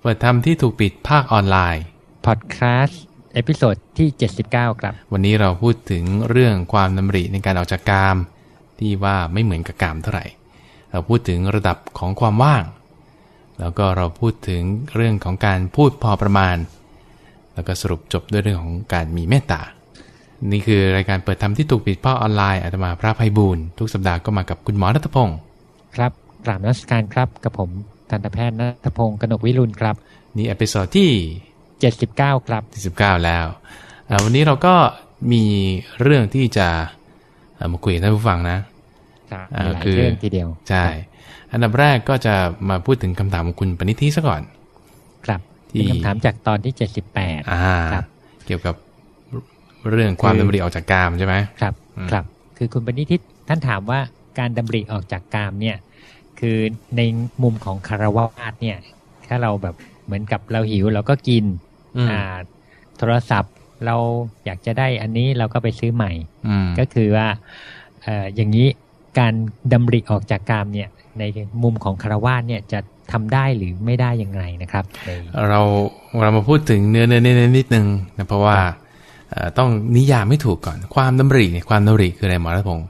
เปิดธรรมที่ถูกปิดภาคออนไลน์ podcast episode ที่ 79 ครับ วันนี้เราพูดถึงเรื่องความดำริในการออกจากกาม ที่ว่าไม่เหมือนกับกามเท่าไหร่ เราพูดถึงระดับของความว่าง แล้วก็เราพูดถึงเรื่องของการพูดพอประมาณ แล้วก็สรุปจบด้วยเรื่องของการมีเมตตา นี่คือรายการเปิดธรรมที่ถูกปิดภาคออนไลน์อาตมาพระไพบูลย์ทุกสัปดาห์ก็มากับคุณหมอณัฐพงศ์ครับกราบนมัสการครับกับผม ทันตแพทย์ณัฐพงศ์กนกวิรุณครับ นี่ episode ที่79ครับที่19แล้วอ่าวันนี้เราก็มีเรื่องที่จะเอ่อมาคุยกับท่านผู้ฟังนะครับอ่ามีหลายคือเรื่องทีเดียวใช่อันดับแรกก็จะมาพูดถึงคำถามของคุณปณิธิซะก่อน ครับที่เป็นคำถามจากตอนที่78อ่าครับเกี่ยวกับเรื่องความคือดำริออกจากกามใช่ไหมครับอืมครับ คือคุณปณิทิตท่านถามว่าการดำริออกจากกามเนี่ย คือในมุมของคารวาสเนี่ย ถ้าเราแบบเหมือนกับเราหิวเราก็กินอืมอ่า โทรศัพท์เราอยากจะได้อันนี้เราก็ไปซื้อใหม่อืมก็คือว่าเอ่ออย่างนี้การดำริออกจากกามเนี่ยในมุมของคารวาสเนี่ยจะทำได้หรือไม่ได้ยังไงนะครับในเราเรามาพูดถึงเนื้อเนื้อเนื้อนิดนึงนะเพราะว่าเอ่อต้องนิยามไม่ถูกก่อนความดำริเนี่ยความดำริคืออะไรหมอรัตพงศ์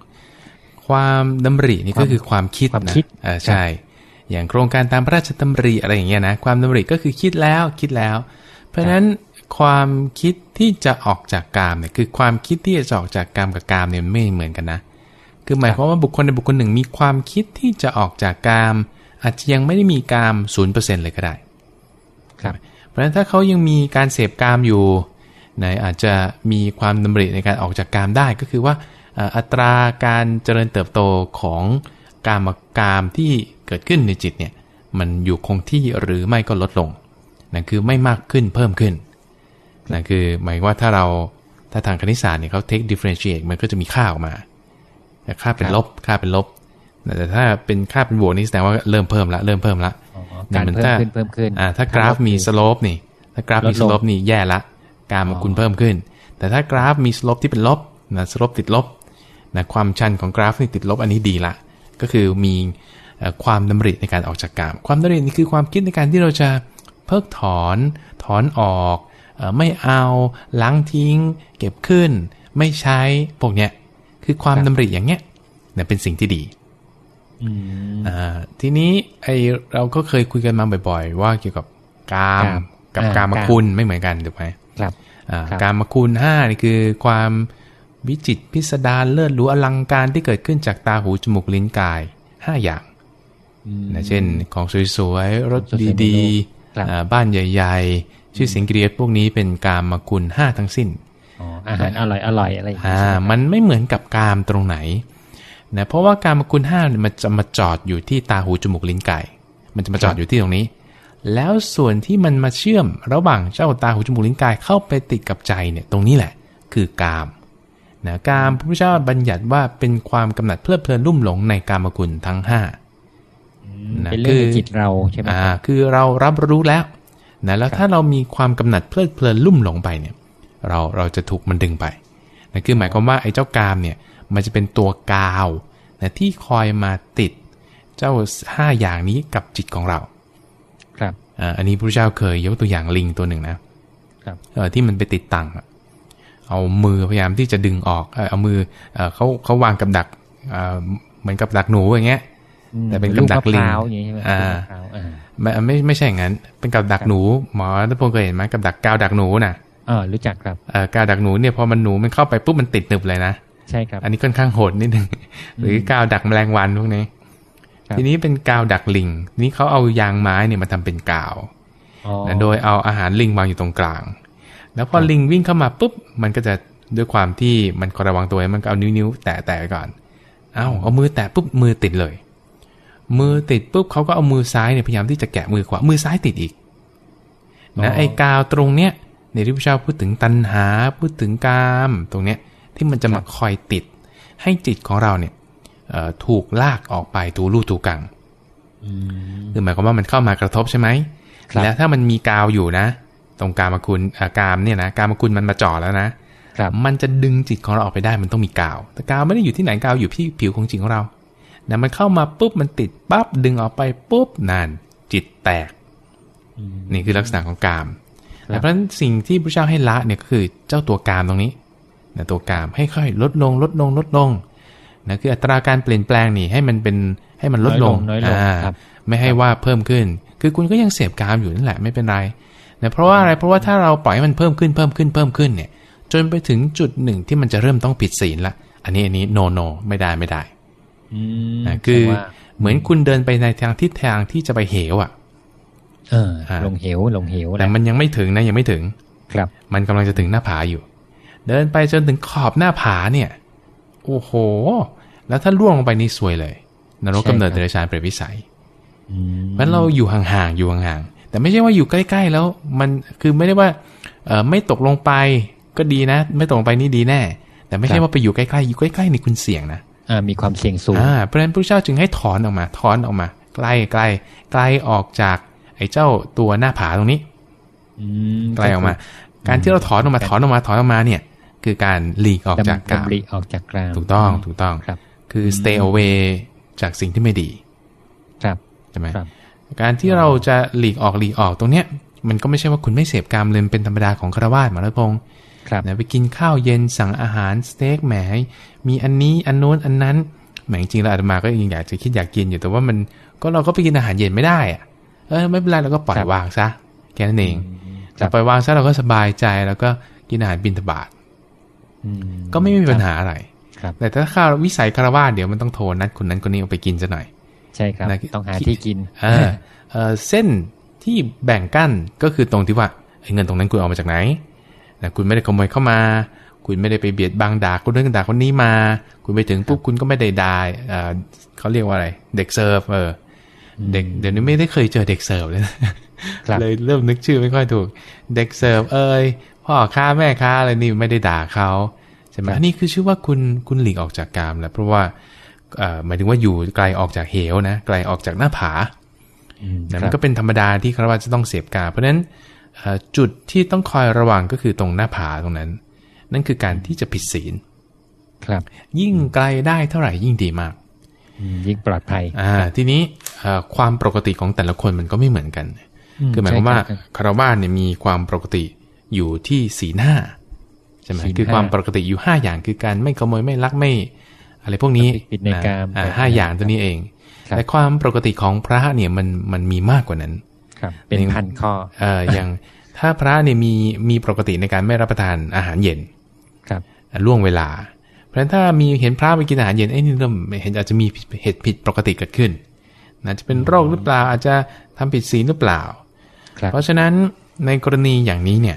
ความดำรินี่ก็คือความคิดความนะคิดเออใช่ อย่างโครงการตามพระราชดำริอะไรอย่างเงี้ยนะความดำริก็คือคิดแล้วคิดแล้ว เพราะฉะนั้นความคิดที่จะออกจากกามเนี่ยคือความคิดที่จะออกจากกามกับกามเนี่ยไม่เหมือนกันนะ คือหมายความว่าบุคคลในบุคคลหนึ่งมีความคิดที่จะออกจากกาม อาจจะยังไม่ได้มีกามศูนย์เปอร์เซ็นต์เลยก็ได้ครับเพราะฉะนั้นถ้าเขายังมีการเสพกามอยู่ไหนอาจจะมีความดำริในการออกจากกามได้ก็คือว่าเอ่ออัตราการเจริญเติบโตของกามกามที่เกิดขึ้นในจิตเนี่ยมันอยู่คงที่หรือไม่ก็ลดลงนั่นคือไม่มากขึ้นเพิ่มขึ้นนั่นคือหมายว่าถ้าเราถ้าทางคณิตศาสตร์เนี่ยเขา take differentiate มันก็จะมีค่าออกมาแต่ค่าเป็นครับลบค่าเป็นลบแต่ถ้าเป็นค่าเป็นบวกนี่แสดงว่าเริ่มเพิ่มละเริ่มเพิ่มละอ๋อการเหมือนเพิ่มถ้าขึ้นเพิ่มขึ้นอ่าถ้ากราฟมี slope นี่ถ้ากราฟมีลสดลง slope นี่แย่ละ การมาอ๋อคุณเพิ่มขึ้น แต่ถ้ากราฟมี slope ที่เป็นลบนะ slope ติดลบ นะความชันของกราฟนี่ติดลบอันนี้ดีละ ก็คือมีเอ่อความดำริในการออกจากกาม ความดำรินี่คือความคิดในการที่เราจะเพิกถอน ถอนออกเออไม่เอาล้างทิ้ง เก็บขึ้น ไม่ใช้พวกเนี้ยคือความครับดำริอย่างเงี้ยเนี่ยเป็นสิ่งที่ดีอืมอ่าทีนี้ไอเราก็เคยคุยกันมาบ่อย ๆ ว่าเกี่ยวกับกามกามกับอ่ากามคุณไม่เหมือนกันถูกไหมครับอ่าครับกามคุณห้านี่คือความ วิจิตรพิสดารเลิศหรูอลังการที่เกิดขึ้นจากตาหูจมูกลิ้นกายห้าอย่างอืมนะเช่นของสวยๆรถสวยๆดีครับๆอ่าบ้านใหญ่ ๆ ชื่อเสียงเกรียดพวกนี้เป็นกามคุณห้าทั้งสิ้นอ๋ออาหารอร่อยอร่อยอะไรอย่างอ่าเงี้ยใช่ไหครับมันไม่เหมือนกับกามตรงไหนนะเพราะว่าการมคุณห้าเนี่ยมันจะมาจอดอยู่ที่ตาหูจมูกลิ้นไก่มันจะมาจอดอยู่ที่ตรงนี้ แล้วส่วนที่มันมาเชื่อมระหว่างเจ้าตาหูจมูกลิ้นกายเข้าไปติดกับใจเนี่ย ตรงนี้แหละ คือกาม นะกามพระพุทธเจ้าบัญญัติว่าเป็นความกำหนัดเพลิดเพลินลุ่มหลงในกามคุณทั้งห้านะเป็นเรื่องในคือจิตเราใช่ไหมอ่าครับคือเรารับรู้แล้วนะแล้วถ้าเรามีความกำหนัดเพลิดเพลินลุ่มหลงไปเนี่ย เราเราจะถูกมันดึงไปนะคือหมายความว่าไอ้เจ้ากามเนี่ย มันจะเป็นตัวกาวนะที่คอยมาติด เจ้าห้าอย่างนี้กับจิตของเรา ครับอ่าอันนี้พระเจ้าเคยยกตัวอย่างลิงตัวหนึ่งนะครับเออที่มันไปติดตังอะ เอามือพยายามที่จะดึงออก เออเอามือเออเขาเขาวางกับดักเอ่อเหมือนกับดักหนูอย่างเงี้ยอืมแต่เป็นกับดักลิงมะพร้าวอย่างนี้ใช่ไหมอ่าลูกมะพร้าวอ่าไม่ไม่ไม่ใช่อย่างนั้น เป็นกับดักหนู หมอทุกคนเคยเห็นไหมกับดักกาวดักหนูน่ะอ๋อรู้จักครับเอ่อกาวดักหนูเนี่ยพอมันหนูมันเข้าไปปุ๊บมันติดหนึบเลยนะใช่ครับอันนี้ค่อนข้างโหดนิดนึงหรือกาวดักแมลงวันพวกนี้ครับทีนี้เป็นกาวดักลิง นี่เขาเอายางไม้เนี่ยมาทำเป็นกาวอ๋อนะโดยเอาอาหารลิงวางอยู่ตรงกลาง แล้วพอลิงวิ่งเข้ามาปุ๊บ มันก็จะด้วยความที่มันคอยระวังตัวมันก็เอานิ้วๆแตะแตะไว้ก่อนเอาเอามือแตะปุ๊บมือติดเลย มือติดปุ๊บเขาก็เอามือซ้ายเนี่ยพยายามที่จะแกะมือขวามือซ้ายติดอีกนะไอ้กาวตรงเนี้ยในที่พระเจ้าพูดถึงตัณหาพูดถึงกามตรงเนี้ยที่มันจะมาคอยติด ให้จิตของเราเนี่ยเอ่อถูกลากออกไปตูลู่ตูกังอืมคือหมายความว่ามันเข้ามากระทบใช่ไหมครับแล้วถ้ามันมีกาวอยู่นะ ตรงกามคุณอ่ากามเนี่ยนะกามคุณมันมาจ่อแล้วนะครับมันจะดึงจิตของเราออกไปได้มันต้องมีกาว แต่กาวไม่ได้อยู่ที่ไหนกาวอยู่ที่ผิวของจิตของเรานะมันเข้ามาปุ๊บมันติดปั๊บดึงออกไปปุ๊บนั่นจิตแตกอืมนี่คือลักษณะของกามเพราะฉะนั้นสิ่งที่พระเจ้าให้ละเนี่ยก็คือเจ้าตัวกามตรงนี้นะตัวกามให้ค่อยลดลงลดลงลดลงนะคืออัตราการเปลี่ยนแปลงนี่ให้มันเป็นให้มันลดลงน้อยลงครับไม่ให้ว่าเพิ่มขึ้น คือคุณก็ยังเสพกามอยู่นั่นแหละไม่เป็นไร นะเพราะว่าอะไรเพราะว่าถ้าเราปล่อยให้มันเพิ่มขึ้นเพิ่มขึ้นเพิ่มขึ้นเนี่ย จนไปถึงจุดหนึ่งที่มันจะเริ่มต้องผิดศีลละ อันนี้อันนี้โนโนไม่ได้ไม่ได้อืมนะคือแต่ว่าเหมือนคุณเดินไปในทางทิศทางที่จะไปเหวอะ เอออ่าลงเหวลงเหวแต่นะมันยังไม่ถึงนะยังไม่ถึง ครับ มันกำลังจะถึงหน้าผาอยู่ เดินไปจนถึงขอบหน้าผาเนี่ย โอ้โห แล้วถ้าล่วงลงไปนี่ซวยเลยนรกกำเนิดเดรัจฉานเปรตวิสัยอืมเพราะฉะนั้นเราอยู่ห่างๆอยู่ห่างๆ แต่ไม่ใช่ว่าอยู่ใกล้ ๆ แล้วมันคือไม่ได้ว่าเออไม่ตกลงไปก็ดีนะ ไม่ตกลงไปนี่ดีแน่ แต่ไม่ใช่ว่าไปอยู่ใกล้ๆอยู่ใกล้ๆนี่คุณเสี่ยงนะอ่ามีความเสี่ยงสูงอ่าเพราะฉะนั้นพระเจ้าจึงให้ถอนออกมา ถอนออกมาใกล้ใกล้ใกล้ออกจาก ไอ้เจ้าตัวหน้าผาตรงนี้อืมไกลออกมา การที่เราถอนออกมาถอนออกมาถอนออกมาเนี่ย คือการหลีกออกจากกามดำริออกจากกามถูกต้องถูกต้องครับ คือ stay away จากสิ่งที่ไม่ดี ครับใช่ไหมครับ การที่เราจะหลีกออกหลีกออกตรงเนี้ย มันก็ไม่ใช่ว่าคุณไม่เสพกามเลยเป็นธรรมดาของคารวาสหมาแล้วพงษ์ครับนะไปกินข้าวเย็นสั่งอาหารสเต็กแหมมีอันนี้อันโน้นอันนั้นแหมจริงๆแล้วอาตมาก็ยังอยากจะคิดอยากกินอยู่แต่ว่ามันก็เราก็ไปกินอาหารเย็นไม่ได้อะเออไม่เป็นไรเราก็ปล่อยวางซะแค่นั้นเองครัแต่บปล่อยวางซะเราก็สบายใจแล้วก็กินอาหารบิณฑบาตอืมก็ไม่มีปัญหาอะไรครับแต่ถ้าข้าววิสัยคารวาสเดี๋ยวมันต้องโทรนัดคนนั้นคนนี้เอาไปกินซะหน่อย ใช่ครับนะต้องหาที่กินเออเออเส้นที่แบ่งกั้นก็คือตรงที่ว่าไอ้เงินตรงนั้นคุณเอามาจากไหนนะคุณไม่ได้ขโมยเข้ามา คุณไม่ได้ไปเบียดบังด่าคนนั้นด่าคนนี้มา คุณไปถึงปุ๊บคุณก็ไม่ได้ด่าเออเขาเรียกว่าอะไร เด็กเซิร์ฟเอออเด็กเดี๋ยวนี้ไม่ได้เคยเจอเด็กเสิร์ฟเลยนะครับเลยเริ่มนึกชื่อไม่ค่อยถูก เด็กเสิร์ฟเอ้ยพ่อค้าแม่ค้าอะไรนี่ไม่ได้ด่าเขาใช่ไหมครับอันนี้คือชื่อว่าคุณคุณหลีกออกจากกามแล้วเพราะว่าเอ่อ หมายถึงว่าอยู่ไกลออกจากเหวนะไกลออกจากหน้าผาอืมนะคมัรันบก็เป็นธรรมดาที่คารวะจะต้องเสพกามเพราะฉะนั้นเอ่อจุดที่ต้องคอยระวังก็คือตรงหน้าผาตรงนั้น นั่นคือการที่จะผิดศีล ครับ ยิ่งไกลได้เท่าไหร่ยิ่งดีมากอืมยิ่งปลอดภัยอ่าทีนี้เอ่อความปกติของแต่ละคนมันก็ไม่เหมือนกัน คือหมายความว่าใช่รับคารวะเนี่ยมีความปกติอยู่ที่ศีลห้าใช่ไหมศีลห้าคือความปกติอยู่ห้าอย่างคือการไม่ขโมยไม่ลักไม่ อะไรพวกนี้ผิดในกามอ่าไปห้าอย่างตัวนี้เองครับแต่ความปกติของพระเนี่ยมันมันมีมากกว่านั้น ครับ เป็นพันข้อเอ่ออย่างถ้าพระเนี่ยมีมีปกติในการไม่รับประทานอาหารเย็น ครับล่วงเวลา เพราะฉะนั้นถ้ามีเห็นพระไปกินอาหารเย็นไอ้นี่เริ่มเห็นอาจจะมีเหตุผิดปกติเกิดขึ้นอาจจะเป็นโรคหรือเปล่าอาจจะทำผิดศีลหรือเปล่าครับเพราะฉะนั้นในกรณีอย่างนี้เนี่ย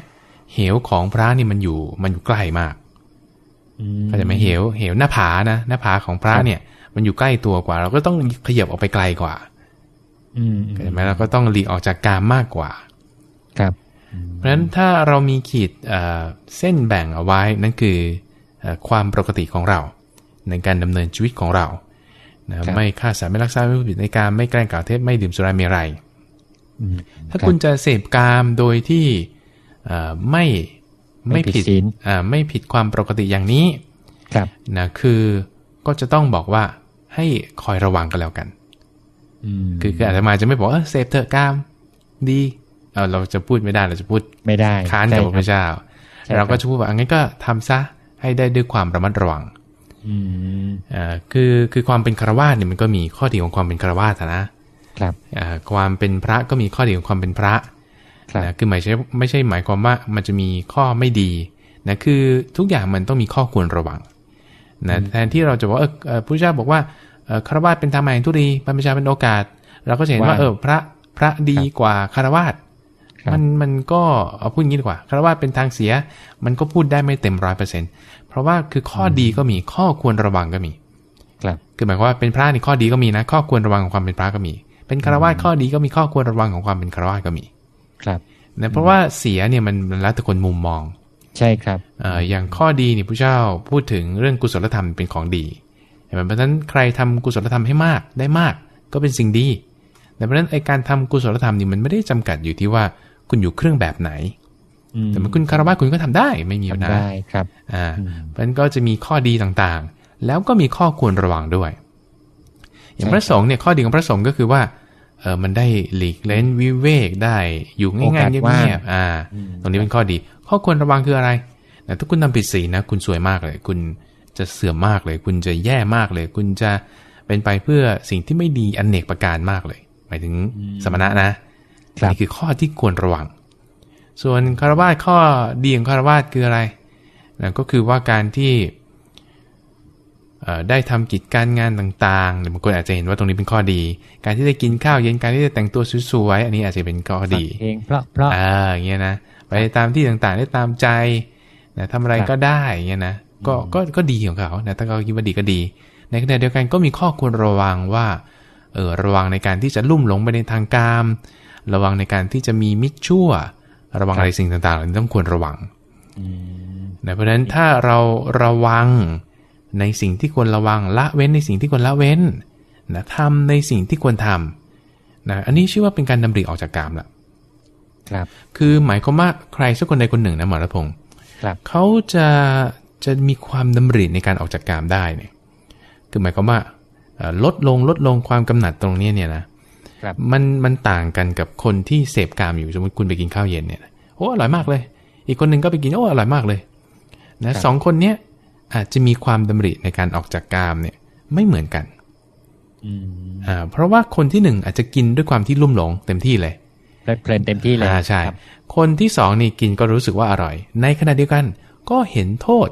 เหวของพระนี่มันอยู่มันอยู่ใกล้มาก อืมเข้าใจไหมเหวเหวหน้าผานะหน้าผาของพระครับเนี่ย มันอยู่ใกล้ตัวกว่า เราก็ต้องขยับออกไปไกลกว่า อืมเข้าใจไหมเราก็ต้องหลีกออกจากกามมากกว่า ครับ เพราะฉะนั้นถ้าเรามีขีดเอ่อเส้นแบ่งเอาไว้นั่นคือเอ่อความปกติของเรา ในการดำเนินชีวิตของเรานะครับไม่ฆ่าสัตว์ไม่ลักทรัพย์ไม่พูดผิดในการไม่แกล้งกล่าวเท็จไม่ดื่มสุราเมรัยอืมถ้าคุณจะเสพกามโดยที่เอ่อไม่ ไม่ไม่ผิผิดดศีลอ่าไม่ผิดความปกติอย่างนี้ ครับนะคือก็จะต้องบอกว่าให้คอยระวังกันแล้วกันอืมคือคืออาจจะมาจะไม่บอกว่าเออเสพเถอะกาม ดีเออเราจะพูดไม่ได้เราจะพูดไม่ได้ค้านกับพระพุทธเจ้าใช่ครับเราก็จะพูดว่าอันงั้นก็ทำซะให้ได้ด้วยความระมัดระวังอืมอ่าคือคือความเป็นคารวาสเนี่ยมันก็มีข้อดีของความเป็นคารวาสนะครับอ่าความเป็นพระก็มีข้อดีของความเป็นพระครับ นะคือหมายใช่ไม่ใช่หมายความว่ามันจะมีข้อไม่ดีนะคือทุกอย่างมันต้องมีข้อควรระวังนะแทนที่เราจะบอกว่าเออเอ่อพระเจ้าบอกว่าเอ่อคารวาสเป็นทางมาแห่งทุรีบรรพชาเป็นโอกาส เราก็จะเห็นว่าว่าเออพระพระดีกว่าคารวาสครับมันมันก็เอาพูดงี้ดีกว่าคารวาสเป็นทางเสีย มันก็พูดได้ไม่เต็มร้อยเปอร์เซ็นเพราะว่าคือข้อดีก็มีข้อควรระวังก็มีครับคือหมายความว่าเป็นพระนี่ข้อดีก็มีนะ ข้อควรระวังของความเป็นพระก็มี เป็นคารวาสข้อดีก็มีข้อควรระวังของความเป็นคารวาสก็มี ครับนะเพราะว่าเสียเนี่ยมันมันแล้วแต่คนมุมมอง ใช่ครับเอ่ออย่างข้อดีนี่ผู้เจ้าพูดถึงเรื่องกุศลธรรมเป็นของดีเห็นไหมเพราะฉะนั้นใครทำกุศลธรรมให้มากได้มากก็เป็นสิ่งดีแต่เพราะฉะนั้นไอการทำกุศลธรรมนี่มันไม่ได้จำกัดอยู่ที่ว่าคุณอยู่เครื่องแบบไหนอืมแต่มันคุณคารวะคุณก็ทำได้ไม่มีปัญทำหาได้ครับ อ่าอืมเพราะฉะนั้นก็จะมีข้อดีต่างๆ แล้วก็มีข้อควรระวังด้วย อย่างพระสงฆ์เนี่ยข้อดีของพระสงฆ์ก็คือว่า เออมันได้หลีกเล้นวิเวกได้อยู่ง่ายๆเงียบๆอ่า ตรงนี้เป็นข้อดี ข้อควรระวังคืออะไรแต่ถ้าคุณทำผิดศีลนะ คุณสวยมากเลย คุณจะเสื่อมมากเลย คุณจะแย่มากเลย คุณจะเป็นไปเพื่อสิ่งที่ไม่ดีอันเนกประการมากเลย หมายถึงสมณะนะนี่คือข้อที่ควรระวัง ส่วนคารวะข้อดีของคารวะคืออะไรนะก็คือว่าการที่ ได้ทำกิจการงานต่างๆ หรือบางคนอาจจะเห็นว่าตรงนี้เป็นข้อดี การที่ได้กินข้าวเย็นการที่ได้แต่งตัวสวยๆอันนี้อาจจะเป็นข้อดีเองเพราะเพราะอ่าอย่างเงี้ยนะไปตามที่ต่างๆได้ตามใจนะทำอะไรก็ได้อย่างเงี้ยนะก็ก็ก็ดีของเขานะถ้าเขาคิดว่าดีก็ดี ในขณะเดียวกันก็มีข้อควรระวังว่าเออระวังในการที่จะลุ่มหลงไปในทางกามระวังในการที่จะมีมิจชั่ว ระวังอะไรสิ่งต่างๆเหล่านี้ต้องควรระวังนะเพราะฉะนั้นถ้าเราระวัง ในสิ่งที่ควรระวังละเว้นในสิ่งที่ควรละเว้นนะทำในสิ่งที่ควรทำนะอันนี้ชื่อว่าเป็นการดำริออกจากกามละครับ คือหมายความว่าใครสักคนใดคนหนึ่งนะหมอรัพงศ์ครับเขาจะจะมีความดำริในการออกจากกามได้เนี่ยคือหมายความว่าลดลงลดลงความกำหนัดตรงนี้เนี่ยนะครับมันมันต่างกันกับคนที่เสพกามอยู่สมมติคุณไปกินข้าวเย็นเนี่ยโอ้อร่อยมากเลย อีกคนหนึ่งก็ไปกินโอ้อร่อยมากเลยนะสองคนเนี้ย อาจจะมีความดำริในการออกจากกามเนี่ยไม่เหมือนกันอ่าเพราะว่าคนที่หนึ่งอาจจะกินด้วยความที่ลุ่มหลงเต็มที่เลยเพลินเต็มที่เลยอ่าใช่ คนที่สองนี่กินก็รู้สึกว่าอร่อย ในขณะเดียวกันก็เห็นโทษ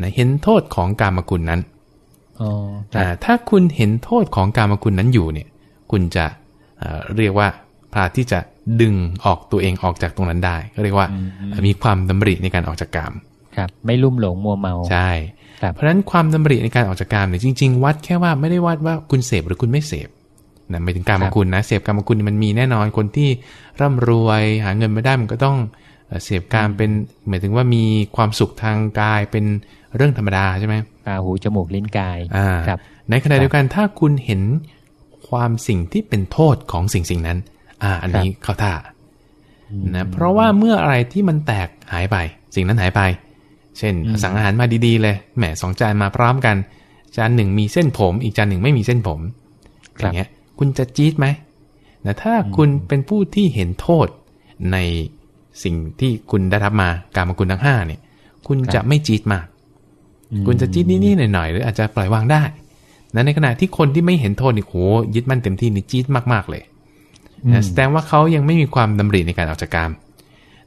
นะเห็นโทษของกามกุลนั้นอ่าถ้าคุณเห็นโทษของกามกุลนั้นอยู่เนี่ย คุณจะเรียกว่าพาที่จะดึงออกตัวเองออกจากตรงนั้นได้ ก็เรียกว่ามีความดำริในการออกจากกาม ครับ ไม่ลุ่มหลงมัวเมาใช่เพราะฉะนั้นความดำริในการออกจากกามเนี่ยจริง ๆ วัดแค่ว่าไม่ได้วัดว่าคุณเสพหรือคุณไม่เสพนะไม่ถึงการมคุณนะเสพการมคุณมันมีแน่นอนคนที่ร่ำรวยหาเงินไม่ได้มันก็ต้องเสพการเป็นหมายถึงว่ามีความสุขทางกายเป็นเรื่องธรรมดาใช่ไหมตาหูจมูกลิ้นกายอ่าครับ ในขณะเดียวกันถ้าคุณเห็นความสิ่งที่เป็นโทษของสิ่งสิ่งนั้น อ่า อันนี้เข้าท่านะเพราะว่าเมื่ออะไรที่มันแตกหายไป สิ่งนั้นหายไป เช่นสั่งอาหารมาดีๆเลยแหมสองจานมาพร้อมกัน จานหนึ่งมีเส้นผม อีกจานหนึ่งไม่มีเส้นผมอย่างเงี้ย คุณจะจี๊ดไหมนะถ้าคุณเป็นผู้ที่เห็นโทษในสิ่งที่คุณได้รับมาการมาคุณทั้งห้าเนี่ย คุณจะไม่จี๊ดมาก คุณจะจี๊ดนิดๆหน่อยๆหรืออาจจะปล่อยวางได้นะในขณะที่คนที่ไม่เห็นโทษนี่โหยึดมั่นเต็มที่นี่จี๊ดมากๆเลยนะแสดงว่าเขายังไม่มีความดำริในการออกจากกรรม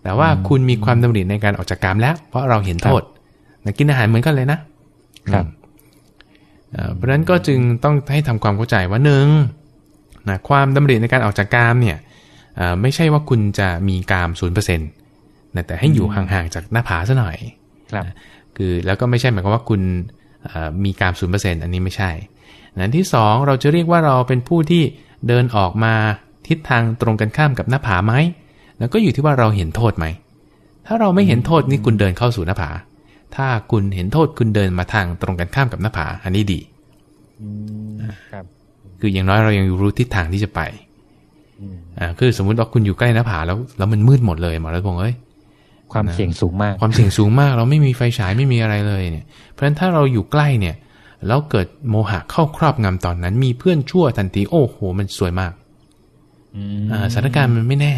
แต่ว่าคุณมีความดำริในการออกจากกรรมแล้ว เพราะเราเห็นโทษนะกินอาหารเหมือนกันเลยนะครับเพราะฉะนั้นก็จึงต้องให้ทำความเข้าใจว่าหนึ่งนะความดำริในการออกจากกามเนี่ยไม่ใช่ว่าคุณจะมีกามศูนย์เปอร์เซ็นต์แต่ให้อยู่ห่างๆจากหน้าผาซะหน่อยครับคือแล้วก็ไม่ใช่หมายความว่าคุณมีกามศูนย์เปอร์เซ็นต์อันนี้ไม่ใช่นั้นที่สองเราจะเรียกว่าเราเป็นผู้ที่เดินออกมาทิศทางตรงกันข้ามกับหน้าผาไหม แล้วก็อยู่ที่ว่าเราเห็นโทษไหม ถ้าเราไม่เห็นโทษนี่คุณเดินเข้าสู่หน้าผา ถ้าคุณเห็นโทษคุณเดินมาทางตรงกันข้ามกับหน้าผา อันนี้ดีครับ คืออย่างน้อยเรายังรู้ทิศทางที่จะไปอ่าคือสมมุติว่าคุณอยู่ใกล้หน้าผาแล้วแล้วมันมืดหมดเลยหมอรัตพงศ์เอ้ยความเสี่ยงสูงมาก ความเสี่ยงสูงมาก เราไม่มีไฟฉายไม่มีอะไรเลยเนี่ย เพราะฉะนั้นถ้าเราอยู่ใกล้เนี่ยแล้วเกิดโมหะเข้าครอบงำตอนนั้น มีเพื่อนชั่วทันทีโอ้โห มันสวยมากอ่าสถานการณ์มันไม่แน่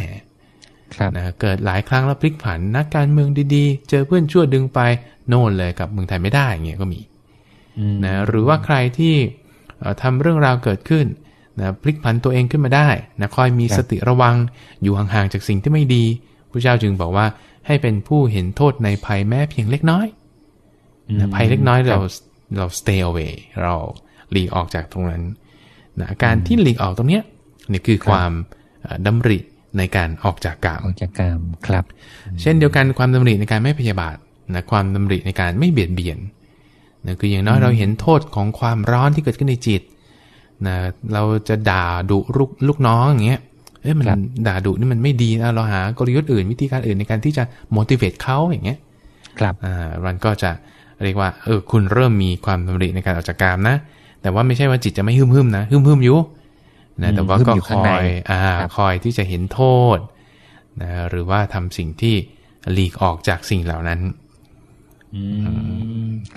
นะเกิดหลายครั้งแล้วพลิกผันนักการเมืองดีๆ เจอเพื่อนชั่วดึงไปโน่นเลยกับเมืองไทยไม่ได้อย่างเงี้ยก็มีนะหรือว่าใครที่ทำเรื่องราวเกิดขึ้นนะพลิกผันตัวเองขึ้นมาได้นะคอยมีสติระวังอยู่ห่างๆจากสิ่งที่ไม่ดีพระเจ้าจึงบอกว่าให้เป็นผู้เห็นโทษในภัยแม้เพียงเล็กน้อยนะภัยเล็กน้อยเราเรา stay away เราหลีกออกจากตรงนั้นนะการที่หลีกออกตรงเนี้ยนี่คือความดำริ ในการออกจากกามออกจากกามครับ เช่นเดียวกันความดำริในการไม่พยาบาทนะความดำริในการไม่เบียดเบียนนะคืออย่างน้อยเราเห็นโทษของความร้อนที่เกิดขึ้นในจิตนะเราจะด่าดุลูกลูกน้องอย่างเงี้ยเอ้ยมันด่าดุนี่มันไม่ดีนะเราหากลยุทธ์อื่น วิธีการอื่นในการที่จะ motivate เขาอย่างเงี้ย ครับอ่ามันก็จะเรียกว่าเออคุณเริ่มมีความดำริในการออกจากกามนะ แต่ว่าไม่ใช่ว่าจิตจะไม่หึ่มหึมนะหึ่มหึมอยู่ นะแต่ว่าก็คอยอ่าคอยที่จะเห็นโทษนะหรือว่าทำสิ่งที่หลีกออกจากสิ่งเหล่านั้น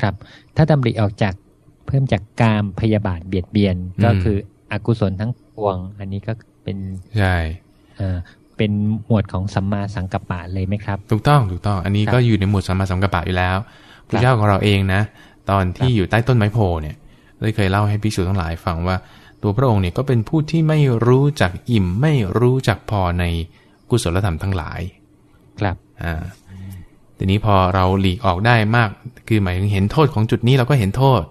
ครับ ถ้าดำริออกจากเพิ่มจากกามพยาบาทเบียดเบียนก็คืออกุศลทั้งปวง อันนี้ก็เป็นเป็นใช่เอ่อเป็นหมวดของสัมมาสังกัปปะเลยไหมครับ ถูกต้องถูกต้อง อันนี้ครับก็อยู่ในหมวดสัมมาสังกัปปะอยู่แล้วพครัระบเจ้าของเราเองนะ ตอนที่ครับอยู่ใต้ต้นไม้โพเนี่ยได้เคยเล่าให้พิสูจทั้งหลายฟังว่า ตัวพระองค์เนี่ยก็เป็นผู้ที่ไม่รู้จักอิ่มไม่รู้จักพอในกุศลธรรมทั้งหลาย ครับอ่าทีนี้พอเราหลีกออกได้มาก คือหมายถึงเห็นโทษของจุดนี้เราก็เห็นโทษ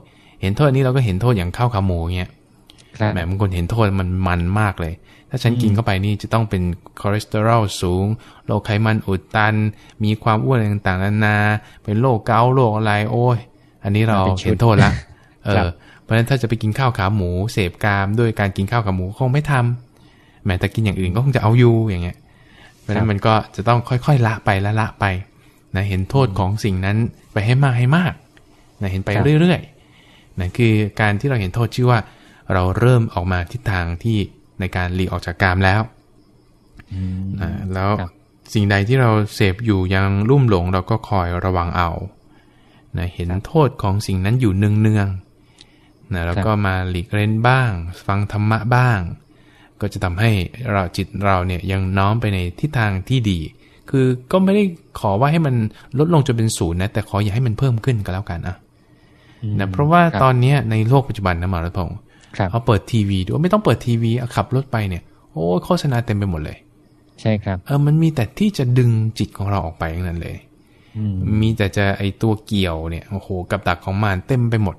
เห็นโทษนี้เราก็เห็นโทษอย่างข้าวขาหมูเงี้ยครับแหมบางคนเห็นโทษมันมันมากเลย ถ้าฉันกินเข้าไปนี่จะต้องเป็นคอเลสเตอรอลสูง โรคไขมันอุดตัน มีความอ้วนอะไรต่างๆนานา เป็นโรคเกาต์โรคอะไร โอ้ย อันนี้เรามันเป็นชุดเห็นโทษละ เอครัอบเพ ราะฉะนั้นถ้าจะไปกินข้าวขาหมู เสพกามด้วยการกินข้าวขาหมูคงไม่ทำแม้แต่กินอย่างอื่นก็คงจะเอาอยู่อย่างเงี้ย เพราะฉะนั้นมันก็จะต้องค่อยๆละไปละละไปนะเห็นโทษของสิ่งนั้นไปให้มากให้มากนะเห็นไปเรื่อยๆนะคือการที่เราเห็นโทษชื่อว่า เราเริ่มออกมาทิศทางที่ในการหลีกออกจากกามแล้วอืมนะแล้วครับสิ่งใดที่เราเสพอยู่ยังลุ่มหลงเราก็คอยระวังเอานะเห็นโทษของสิ่งนั้นอยู่เนืองๆ นะแล้วก็มาหลีกเล่นบ้าง ฟังธรรมะบ้าง ก็จะทำให้เราจิตเราเนี่ยยังน้อมไปในทิศทางที่ดี คือก็ไม่ได้ขอว่าให้มันลดลงจนเป็นศูนย์นะแต่ขออย่าให้มันเพิ่มขึ้นก็แล้วกันอะอืมนะเพราะว่าครับตอนเนี้ยในโลกปัจจุบันนะหมอรัตพงศ์ครับเอาเปิดทีวีดูไม่ต้องเปิดทีวีเอาขับรถไปเนี่ยโอ้ยโฆษณาเต็มไปหมดเลย ใช่ครับเออมันมีแต่ที่จะดึงจิตของเราออกไปทั้งนั้นเลยอืมมีแต่จะไอตัวเกี่ยวเนี่ยโอ้โหกับดักของมันเต็มไปหมด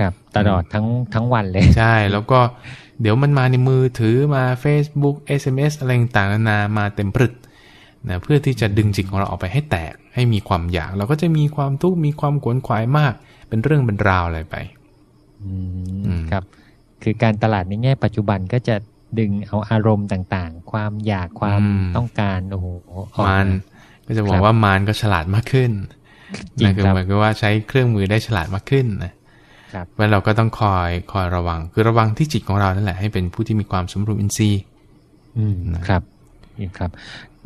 ครับตลอดทั้งทั้งวันเลย ใช่ แล้วก็เดี๋ยวมันมาในมือถือมา Facebook SMS อะไรต่างๆนานามาเต็มพรึดนะเพื่อที่จะดึงจิตของเราออกไปให้แตกให้มีความอยากเราก็จะมีความทุกข์มีความขวนขวายมาก เป็นเรื่องเป็นราวอะไรไปอืมอืมครับ คือการตลาดในแง่ปัจจุบันก็จะดึงเอาอารมณ์ต่างๆ ความอยากความต้องการโอ้โหออกมานก็จะบอคกรับว่ามารก็ฉลาดมากขึ้นจริงนะคือครับหมายความว่าใช้เครื่องมือได้ฉลาดมากขึ้นนะครับ เพราะเราก็ต้องคอยคอยระวัง คือระวังที่จิตของเรานั่นแหละให้เป็นผู้ที่มีความสมรุมอินทรีย์อืมนะครับนี่ครับ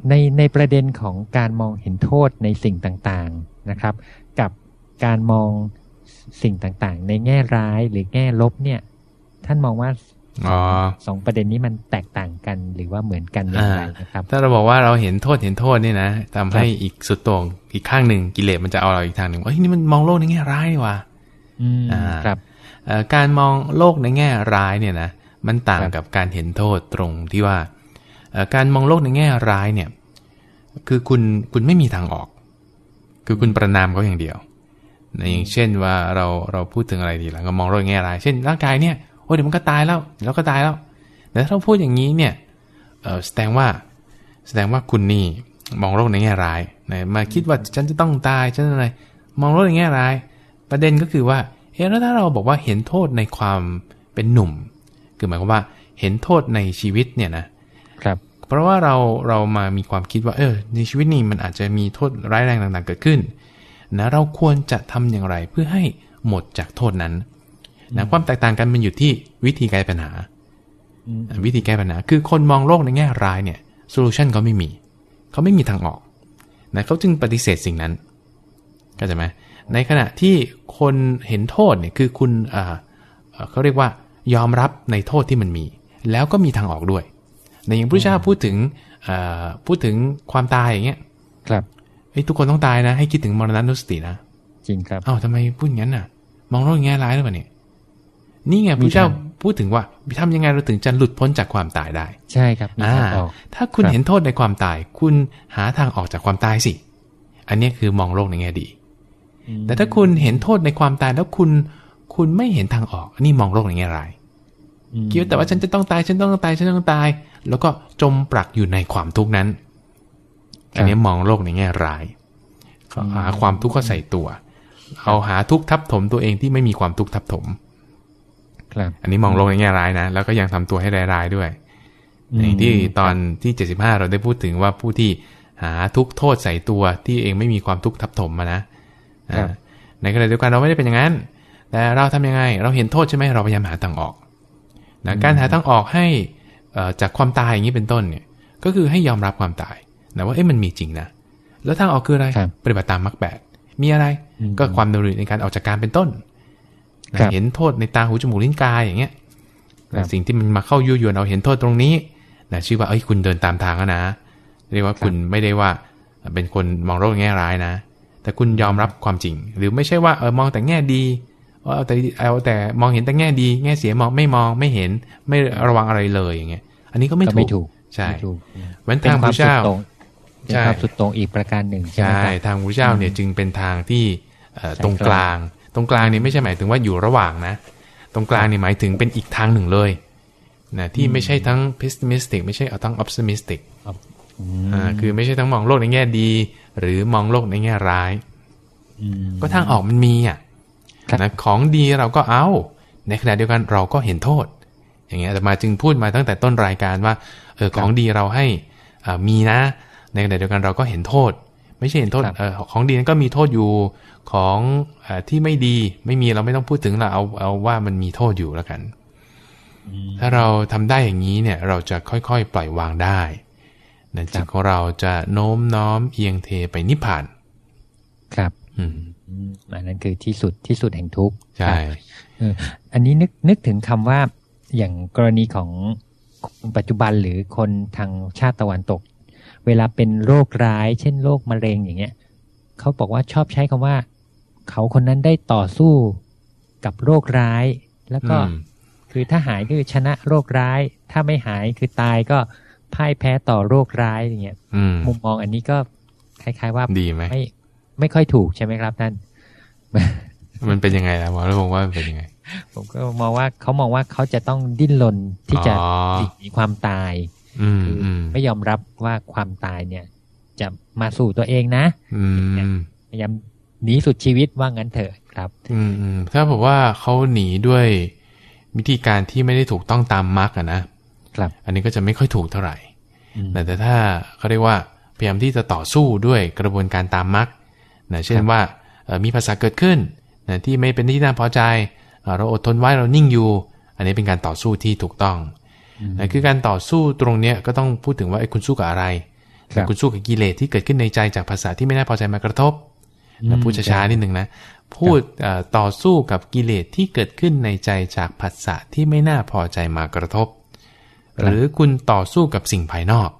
ในในประเด็นของการมองเห็นโทษในสิ่งต่างๆนะครับ กับการมองสิ่งต่างๆ ในแง่ร้ายหรือแง่ลบเนี่ย ท่านมองว่าอ๋อสองประเด็นนี้มันแตกต่างกันหรือว่าเหมือนกันอย่างไรนะครับ ถ้าเราบอกว่าเราเห็นโทษเห็นโทษเนี่ยนะทำให้อีกสุดโต่งอีกข้างหนึ่งกิเลสมันจะเอาเราอีกทางหนึ่งว่าเฮ้ยนี่มันมองโลกในแง่ร้ายนี่หว่าอืมอ่า ครับเอ่อการมองโลกในแง่ร้ายเนี่ยนะมันต่างครับกับการเห็นโทษตรงที่ว่าเอ่อการมองโลกในแง่ร้ายเนี่ย คือคุณคุณไม่มีทางออก คือคุณประนามเขาอย่างเดียวนะอย่างเช่นว่าเราเราพูดถึงอะไรดีล่ะก็มองโลกในแง่ร้าย เช่นร่างกายเนี่ยโอ้ยเดี๋ยวมันก็ตายแล้วเดี๋ยวเราก็ตายแล้วแต่ถ้าเราพูดอย่างนี้เนี่ยเออแสดงว่าแสดงว่าคุณนี่มองโลกในแง่ร้ายนะมาคิดว่าฉันจะต้องตายฉันอะไรมองโลกในแง่ร้าย ประเด็นก็คือว่าเอ๊ะแล้วถ้าเราบอกว่าเห็นโทษในความเป็นหนุ่ม คือหมายความว่าเห็นโทษในชีวิตเนี่ยนะครับ เพราะว่าเราเรามามีความคิดว่าเออ ในชีวิตนี้มันอาจจะมีโทษร้ายแรงต่างๆเกิดขึ้นนะเราควรจะทำอย่างไรเพื่อให้หมดจากโทษนั้นนะความแตกต่างกันมันอยู่ที่วิธีแก้ปัญหาอืมวิธีแก้ปัญหา คือคนมองโลกในแง่ร้ายเนี่ยโซลูชันเขาไม่มี เขาไม่มีทางออกนะเขาจึงปฏิเสธสิ่งนั้นเข้าใจไหม ในขณะที่คนเห็นโทษเนี่ยคือคุณอ่าเอ่อเขาเรียกว่ายอมรับในโทษที่มันมี แล้วก็มีทางออกด้วย ในอย่างพระเจ้าพูดถึงอ่าพูดถึงความตายอย่างเงี้ย ครับเฮ้ยทุกคนต้องตายนะ ให้คิดถึงมรณะนุสตินะจริงครับเอ้าทำไมพูดอย่างนั้นน่ะ มองโลกในแง่ร้ายหรือเปล่าเนี่ยนี่ไงพระเจ้าพูดถึงว่าทำยังไงเราถึงจะหลุดพ้นจากความตายได้ ใช่ครับมีอ่าทางออกถ้าคุณครับเห็นโทษในความตาย คุณหาทางออกจากความตายสิ อันนี้คือมองโลกในแง่ดีอืม แต่ถ้าคุณเห็นโทษในความตายแล้วคุณคุณไม่เห็นทางออกอันนี้มองโลกในแง่ร้ายอืมคิดว่าแต่ว่าฉันจะต้องตายฉันต้องตายฉันต้องตาย แล้วก็จมปลักอยู่ในความทุกข์นั้น อันนี้มองโลกในแง่ร้ายหาความทุกข์ก็ใส่ตัว เอาหาทุกข์ทับถมตัวเองที่ไม่มีความทุกข์ทับถมครับอันนี้มองโลกในแง่ร้ายนะ แล้วก็ยังทำตัวให้ร้ายๆด้วยอย่างที่ตอนที่75เราได้พูดถึงว่าผู้ที่หาทุกข์โทษใส่ตัวที่เองไม่มีความทุกข์ทับถมมานะครับอ่า ในขณะเดียวกันเราไม่ได้เป็นอย่างนั้น แต่เราทำยังไง เราเห็นโทษใช่ไหมเราพยายามหาทางออกนะการหาทางออกให้เอ่อจากความตายอย่างนี้เป็นต้นเนี่ย ก็คือให้ยอมรับความตายนะว่าเอ๊ะมันมีจริงนะ แล้วทางออกคืออะไรครับปฏิบัติตามมรรคแปดมีอะไรอืมก็ความดำริในการออกจากการเป็นต้นนะครับเห็นโทษในตาหูจมูกลิ้นกายอย่างเงี้ยครับสิ่งที่มันมาเข้ายั่วยวนเราเห็นโทษตรงนี้นะชื่อว่าเอ้ยคุณเดินตามทางแล้วนะ เรียกว่าคุณไม่ได้ว่าเป็นคนมองโลกในแง่ร้ายนะ แต่คุณยอมรับความจริง หรือไม่ใช่ว่าเออมองแต่แง่ดีว่าเอาแต่เอาแต่มองเห็นแต่แง่ดี แง่เสียมองไม่มองไม่เห็นไม่ระวังอะไรเลยอย่างเงี้ย อันนี้ก็ไม่ก็ไม่ถูกใช่ไม่ถูกเว้นเป็นทางคพวามระสุดเจ้าโต่งเป็นใช่ความสุดโต่งอีกประการหนึ่งใช่ไหมใช่ครับทางพระเจ้าเนี่ยจึงเป็นทางที่เอ่อตรงกลาง ตรงกลางนี่ไม่ใช่หมายถึงว่าอยู่ระหว่างนะ ตรงกลางนี่หมายถึงเป็นอีกทางหนึ่งเลยนะที่ไม่ใช่ทั้ง pessimistic ไม่ใช่เอาทั้ง optimistic อืมอ่าคือไม่ใช่ทั้งมองโลกในแง่ดี หรือมองโลกในแง่ร้ายมก็ทางออกมันมีอะครับนะของดีเราก็เอา ในขณะเดียวกันเราก็เห็นโทษ อย่างเงี้ยแต่มาจึงพูดมาตั้งแต่ต้นรายการว่าเออของดีเราให้อ่ามีนะ ในขณะเดียวกันเราก็เห็นโทษ ไม่ใช่เห็นโทษเออของดีนั้นก็มีโทษอยู่ของอาที่ไม่ดีไม่มีเราไม่ต้องพูดถึงละเอาเอาว่ามันมีโทษอยู่แล้วกันอืมถ้าเราทำได้อย่างนี้เนี่ย เราจะค่อยๆ ปล่อยวางได้ นะจิตของเราจะโน้มน้อมเอียงเทไปนิพพาน ครับ อืมอืมอันนั้นคือที่สุดที่สุดแห่งทุกข์ใช่ครับเอออันนี้นึกนึกถึงคำว่าอย่างกรณีของคนปัจจุบันหรือคนทางชาติตะวันตก เวลาเป็นโรคร้าย เช่นโรคมะเร็งอย่างเงี้ยเขาบอกว่าชอบใช้คำว่า เขาคนนั้นได้ต่อสู้กับโรคร้าย แล้วก็อืมคือถ้าหายคือชนะโรคร้าย ถ้าไม่หายคือตายก็ พ่ายแพ้ต่อโรคร้ายอย่างเงี้ยอืมมุมมองอันนี้ก็คล้าย ๆ ว่าดีไหมไม่ไม่ค่อยถูกใช่ไหมครับท่านมันเป็นยังไงล่ะหมอแล้วผมว่ามันเป็นยังไง ผมก็มองว่าเขามองว่าเขาจะต้องดิ้นรนที่จะอ๋อหลีกความตายอืมคืออืมไม่ยอมรับว่าความตายเนี่ย จะมาสู่ตัวเองนะอืมพยายามหนีสุดชีวิตว่างั้นเถอะครับ อืมอืมถ้าบอกว่าเขาหนีด้วยวิธีการที่ไม่ได้ถูกต้องตามมรรคอะนะ ครับ อันนี้ก็จะไม่ค่อยถูกเท่าไหร่อืมแต่แต่ถ้าเขาเรียกว่าพยายามที่จะต่อสู้ด้วยกระบวนการตามมรรคนะเช่นว่าเอ่อมีภาษาเกิดขึ้นนะที่ไม่เป็นที่น่าพอใจเอ่อเราอดทนไว้เรานิ่งอยู่ อันนี้เป็นการต่อสู้ที่ถูกต้องนะคือการต่อสู้ตรงเนี้ยก็ต้องพูดถึงว่าไอ้คุณสู้กับอะไรครับคุณสู้กับกิเลสที่เกิดขึ้นในใจจากภาษาที่ไม่น่าพอใจมากระทบนะพูดช้าๆนิดนึงนะพูดเอ่อต่อสู้กับกิเลสที่เกิดขึ้นในใจจากภาษาที่ไม่น่าพอใจมากระทบ หรือคุณต่อสู้กับสิ่งภายนอก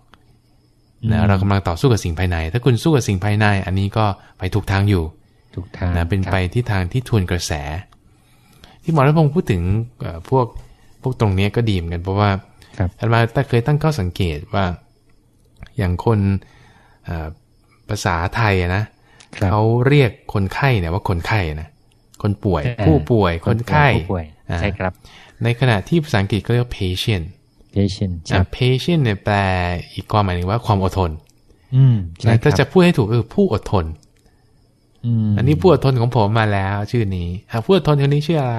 นะเรากำลังต่อสู้กับสิ่งภายใน ถ้าคุณสู้กับสิ่งภายใน อันนี้ก็ไปถูกทางอยู่ถูกทางนะเป็นครับไปที่ทางที่ทวนกระแส ที่หมอรัตพงศ์พูดถึงเอ่อพวกพวกตรงเนี้ยก็ดีเหมือนกันเพราะว่าครับอาตมาแต่เคยตั้งข้อสังเกตว่า อย่างคนเอ่อภาษาไทยอะนะครับเขาเรียกคนไข้เนี่ยว่าคนไข้นะคนป่วยเออผู้ป่วยคนไข้ผู้ป่วยอ่าใช่ครับ ในขณะที่ภาษาอังกฤษก็เรียกว่า patient patient คอ่ารับ patient เนี่ยแปลอีกความหมายหนึ่งว่าความอดทน อืมใช่นะคถ้ารับจะพูดให้ถูกก็คือผู้อดทนอืมอันนี้ผู้อดทนของผมมาแล้ว ชื่อนี้อะผู้อดทนคนนี้ชื่ออะไร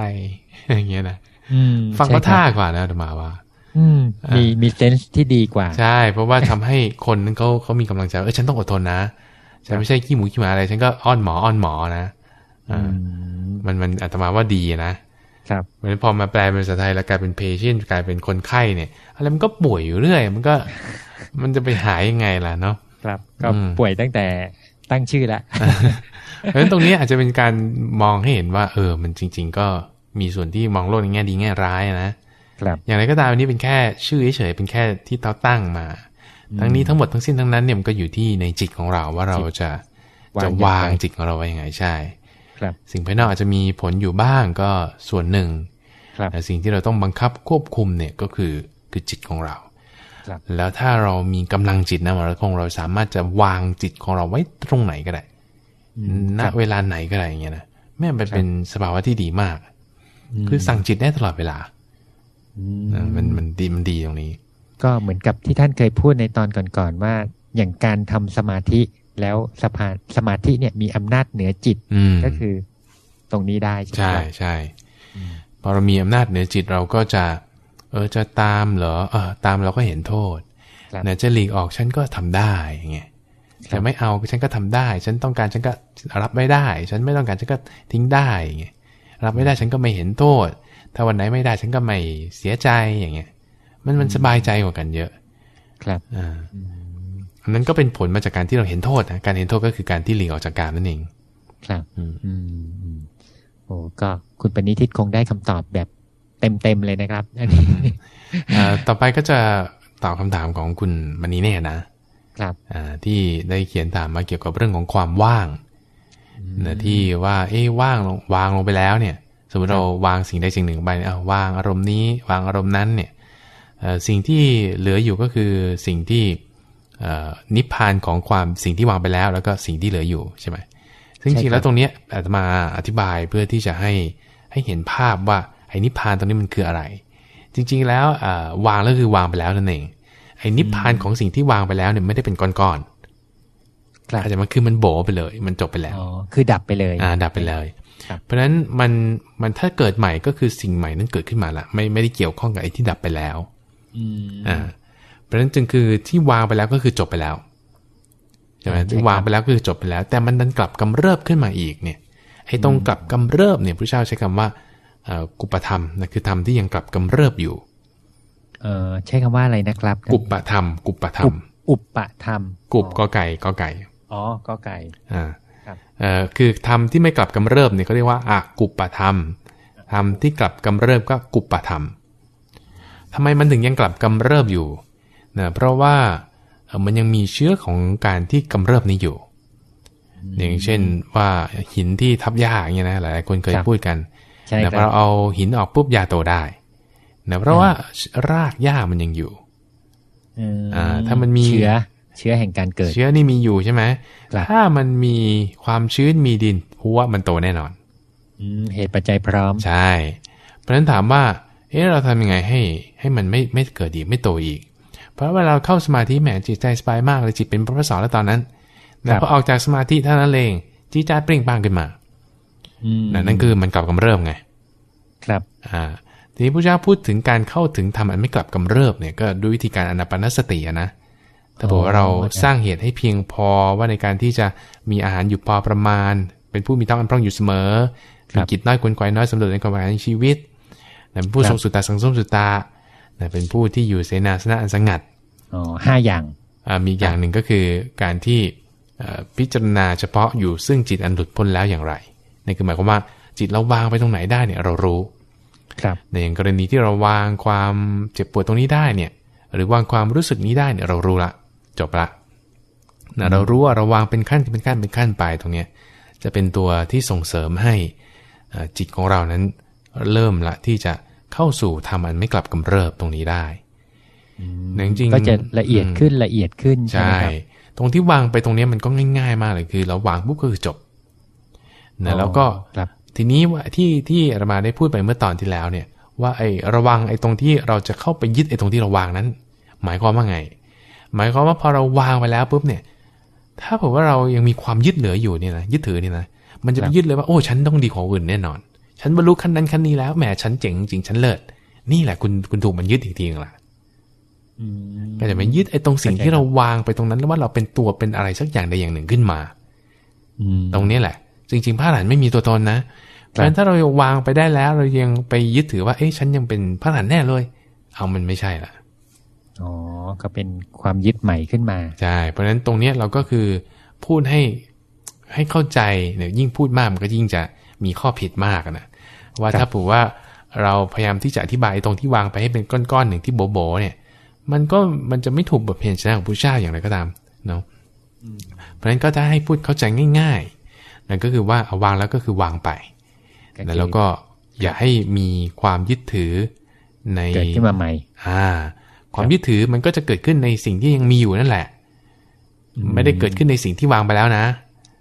อย่างเงี้ยนะอืมฟังใช่เขาครับท่ากว่านะอาตมาว่า อืมอ่ามีมีมีเซนส์ที่ดีกว่า ใช่ เพราะว่าทำให้คนนั้นเขาเขามีกำลังใจว่าเออฉันต้องอดทนนะฉันไม่ใช่ขี้หมูขี้หมาอะไร ฉันก็อ้อนหมออ้อนหมอนะอ่าอืมมันมันอาตมาว่าดีนะ ครับเพราะฉะนั้นพอมาแปลเป็นภาษาไทยแล้วกลายเป็น patient กลายเป็นคนไข้เนี่ยอะไรมันก็ป่วยอยู่เรื่อย มันก็ มันจะไปหายยังไงล่ะเนาะครับ ก็อืมป่วยตั้งแต่ตั้งชื่อแล้วเพราะฉะนั้นตรงนี้อาจจะเป็นการมองให้เห็นว่า เออ มันจริง ๆ ก็มีส่วนที่มองโลกในแง่ดีแง่ร้ายนะครับอย่างไรก็ตามอันนี้เป็นแค่ชื่อเฉยๆเป็นแค่ที่เขาตั้งมา ทั้งนี้ทั้งหมดทั้งสิ้นทั้งนั้นเนี่ยมันก็อยู่ที่ในจิตของเราว่าเราจะวางจะอย่างไรวางจิตของเราไว้ยังไงใช่ครับ สิ่งภายนอกอาจจะมีผลอยู่บ้างก็ส่วนหนึ่งครับแต่สิ่งที่เราต้องบังคับควบคุมเนี่ยก็คือคือจิตของเราครับแล้วถ้าเรามีกำลังจิตนะเราคงเราสามารถจะวางจิตของเราไว้ตรงไหนก็ได้ณครับเวลาไหนก็ได้อย่างเงี้ยนะแม่งมันเป็นสภาวะที่ดีมากมคือสั่งจิตได้ตลอดเวลาอืนะมันมันดีมันดีตรงนี้ ก็เหมือนกับที่ท่านเคยพูดในตอนก่อนๆว่าอย่างการทำสมาธิ แล้วสภาสมาธิเนี่ยมีอำนาจเหนือจิตอืมก็คือตรงนี้ได้ใช่ไหมใช่ครับใช่พอเรามีอำนาจเหนือจิตเราก็จะ เออจะตามเหรอเออตามเราก็เห็นโทษครับเนี่ยจะหลีกออกฉันก็ทำได้อย่างเงี้ยครับจะไม่เอาฉันก็ทำได้ ฉันต้องการฉันก็รับไม่ได้ ฉันไม่ต้องการฉันก็ทิ้งได้อย่างเงี้ยรับไม่ได้ฉันก็ไม่เห็นโทษ ถ้าวันไหนไม่ได้ฉันก็ไม่เสียใจอย่างเงี้ย มันมันสบายใจกว่ากันเยอะ ครับอ่า อืมอันนั้นก็เป็นผลมาจากการที่เราเห็นโทษนะการเห็นโทษก็คือการที่หลีกออกจากการนั่นเอง ครับ อืมอืมอืมโอ้ก็คุณปณิธิตคงได้คำตอบแบบเต็มๆเลยนะครับอันนี้อ่าต่อไปก็จะตอบคำถามของคุณมณีเน่นะครับอ่าที่ได้เขียนถามมาเกี่ยวกับเรื่องของความว่างนะที่ว่าเอ๊ว่างลงวางลงไปแล้วเนี่ย สมมติเราวางสิ่งใดสิ่งหนึ่งไปเอาวางอารมณ์นี้ วางอารมณ์นั้นเนี่ยสิ่งที่เหลืออยู่ก็คือสิ่งที่ นิพพานของความสิ่งที่วางไปแล้ว แล้วก็สิ่งที่เหลืออยู่ใช่ไหมซึ่งจริงแล้วตรงนี้อาตมาอธิบายเพื่อที่จะให้ให้เห็นภาพว่าไอ้นิพพานตรงนี้มันคืออะไร จริง ๆ แล้ววางแล้วคือวางไปแล้วนั่นเองไอ้นิพพานของสิ่งที่วางไปแล้วเนี่ยไม่ได้เป็นก้อนๆอาจจะมันคือมันโบไปเลย มันจบไปแล้วอ๋อคือดับไปเลยอ่าดับไปเลย เพราะฉะนั้นมันมันถ้าเกิดใหม่ก็คือสิ่งใหม่นั้นเกิดขึ้นมาละไม่ไม่ได้เกี่ยวข้องกับไอ้ที่ดับไปแล้วอ่าเพ ราะฉะนั้นจึงคือที่วางไปแล้วก็คือจบไปแล้วใช่ไหมที่วางไปแล้วก็คือจบไปแล้ว แต่มันดันกลับกำเริบขึ้นมาอีกเนี่ยไอ้ตรงกลับกำเริบเนี่ยพระเจ้าใช้คำว่ากุปธรรมนะคือธรรมที่ยังกลับกำเริบอยู่เออใช้คำว่าอะไรนะครับ กุปธรรม กุปธรรม อุปปธรรม กุปก็ไก่ก็ไก่ อ๋อก็ไก่อ่าเอ่อคือธรรมที่ไม่กลับกำเริบเนี่ยเขาเรียกว่าอากุปธรรมธรรมที่กลับกำเริบก็กุปธรรมทำไมมันถึงยังกลับกำเริบอยู่ นะเพราะว่ามันยังมีเชื้อของการที่กำเริบนี้อยู่ อย่างเช่นว่าหินที่ทับหญ้าอย่างเงี้ยนะหลายคนเคยพูดกันแต่พอเราเอาหินออกปุ๊บยาโตได้นะเพราะว่ารากหญ้ามันยังอยู่อ่าถ้ามันมีเชื้อเชื้อแห่งการเกิด เชื้อนี่มีอยู่ใช่ไหมถ้ามันมีความชื้นมีดินหัวมันโตแน่นอนเหตุปัจจัยพร้อมใช่ เพราะฉะนั้นถามว่า เอ๊ะเราทำยังไงให้ ให้มันไม่ไม่เกิดอีกไม่โตอีก เพราะเวลาเราเข้าสมาธิแหมจิตใจสบายมากเลยจิตเป็นพระสอนแล้วตอนนั้นแต่พอออกจากสมาธิเท่านั้นเองจิตใจเปล่งปลั่งขึ้นมานั่นคือมันกลับกำเริบไง ครับ อ่า ทีนี้พระเจ้าพูดถึงการเข้าถึงทำอันไม่กลับกำเริบเนี่ยก็ด้วยวิธีการอนาปนสตินะ ถ้าบอกว่าเราสร้างเหตุให้เพียงพอว่าในการที่จะมีอาหารอยู่พอประมาณ เป็นผู้มีท้องอันพร่องอยู่เสมอมีกิจน้อยควรควายน้อยสำเร็จในความหมายในชีวิตเป็นผู้ทรงสุตตาสังสมสุตตา เป็นผู้ที่อยู่เสนาสนะอันสงัดอ๋อห้าอย่างมีอย่างหนึ่งก็คือการที่พิจารณาเฉพาะอยู่ซึ่งจิตอันหลุดพ้นแล้วอย่างไรนี่คือหมายความว่าจิตเราวางไปตรงไหนได้เนี่ยเรารู้ ครับในอย่างกรณีที่เราวางความเจ็บปวดตรงนี้ได้เนี่ย หรือวางความรู้สึกนี้ได้เนี่ยเรารู้ละ จบละนะเรารู้ว่าเราวางเป็นขั้นเป็นขั้นเป็นขั้นไปตรงเนี้ยจะเป็นตัวที่ส่งเสริมให้จิตของเรานั้นเริ่มละที่จะเข้าสู่ทำอันไม่กลับกำเริบตรงนี้ได้จริงก็จะละเอียดขึ้นละเอียดขึ้นใช่ ตรงที่วางไปตรงนี้มันก็ง่าย ๆ มากเลยคือ เราวางปุ๊บก็คือจบนะแล้วก็ทีนี้ว่าที่ที่เรามาได้พูดไปเมื่อตอนที่แล้วเนี่ย ว่าไอ้ระวังไอ้ตรงที่เราจะเข้าไปยึดไอ้ตรงที่เราวางนั้น หมายความว่าไง หมายความว่าพอเราวางไปแล้วปุ๊บเนี่ย ถ้าผมว่าเรายังมีความยึดเหลืออยู่เนี่ยนะยึดถือเนี่ยนะมันจะไปยึดเลยว่าโอ้ฉันต้องดีกว่าอื่นแน่นอน ฉันบรรลุขั้นนั้นขั้นนี้แล้วแหมฉันเจ๋งจริงฉันเลิศนี่แหละคุณคุณถูกมันยึดอีกทีนึงละก็จะไปยึดไอ้ตรงสิ่งที่เราวางไปตรงนั้นแล้วว่าเราเป็นตัวเป็นอะไรสักอย่างใดอย่างหนึ่งขึ้นมาตรงนี้แหละ จริง ๆ พระหลานไม่มีตัวตนนะเพราะฉะนั้นถ้าเราวางไปได้แล้ว เรายังไปยึดถือว่า เอ้ยฉันยังเป็นพระอรหันต์แน่เลย เอามันไม่ใช่ละอ๋อก็เป็นความยึดใหม่ขึ้นมาใช่เพราะฉะนั้นตรงเนี้ยเราก็คือพูดให้ให้เข้าใจเนี่ยยิ่งพูดมากมันก็ยิ่งจะ มีข้อผิดมากนะว่าถ้าผูกว่าเราพยายามที่จะอธิบายตรงที่วางไปให้เป็นก้อนๆหนึ่งที่โบโบเนี่ยมันก็มันจะไม่ถูกบทเพลงชนะของผู้เจ้าอย่างไรก็ตามเนาะเพราะฉะนั้นก็จะให้พูดเข้าใจง่ายๆนั่นก็คือว่าเอาวางแล้วก็คือวางไปแล้วก็อย่าให้มีความยึดถือในเกิดขึ้นมาใหม่ อ่า ความยึดถือมันก็จะเกิดขึ้นในสิ่งที่ยังมีอยู่นั่นแหละ ไม่ได้เกิดขึ้นในสิ่งที่วางไปแล้วนะ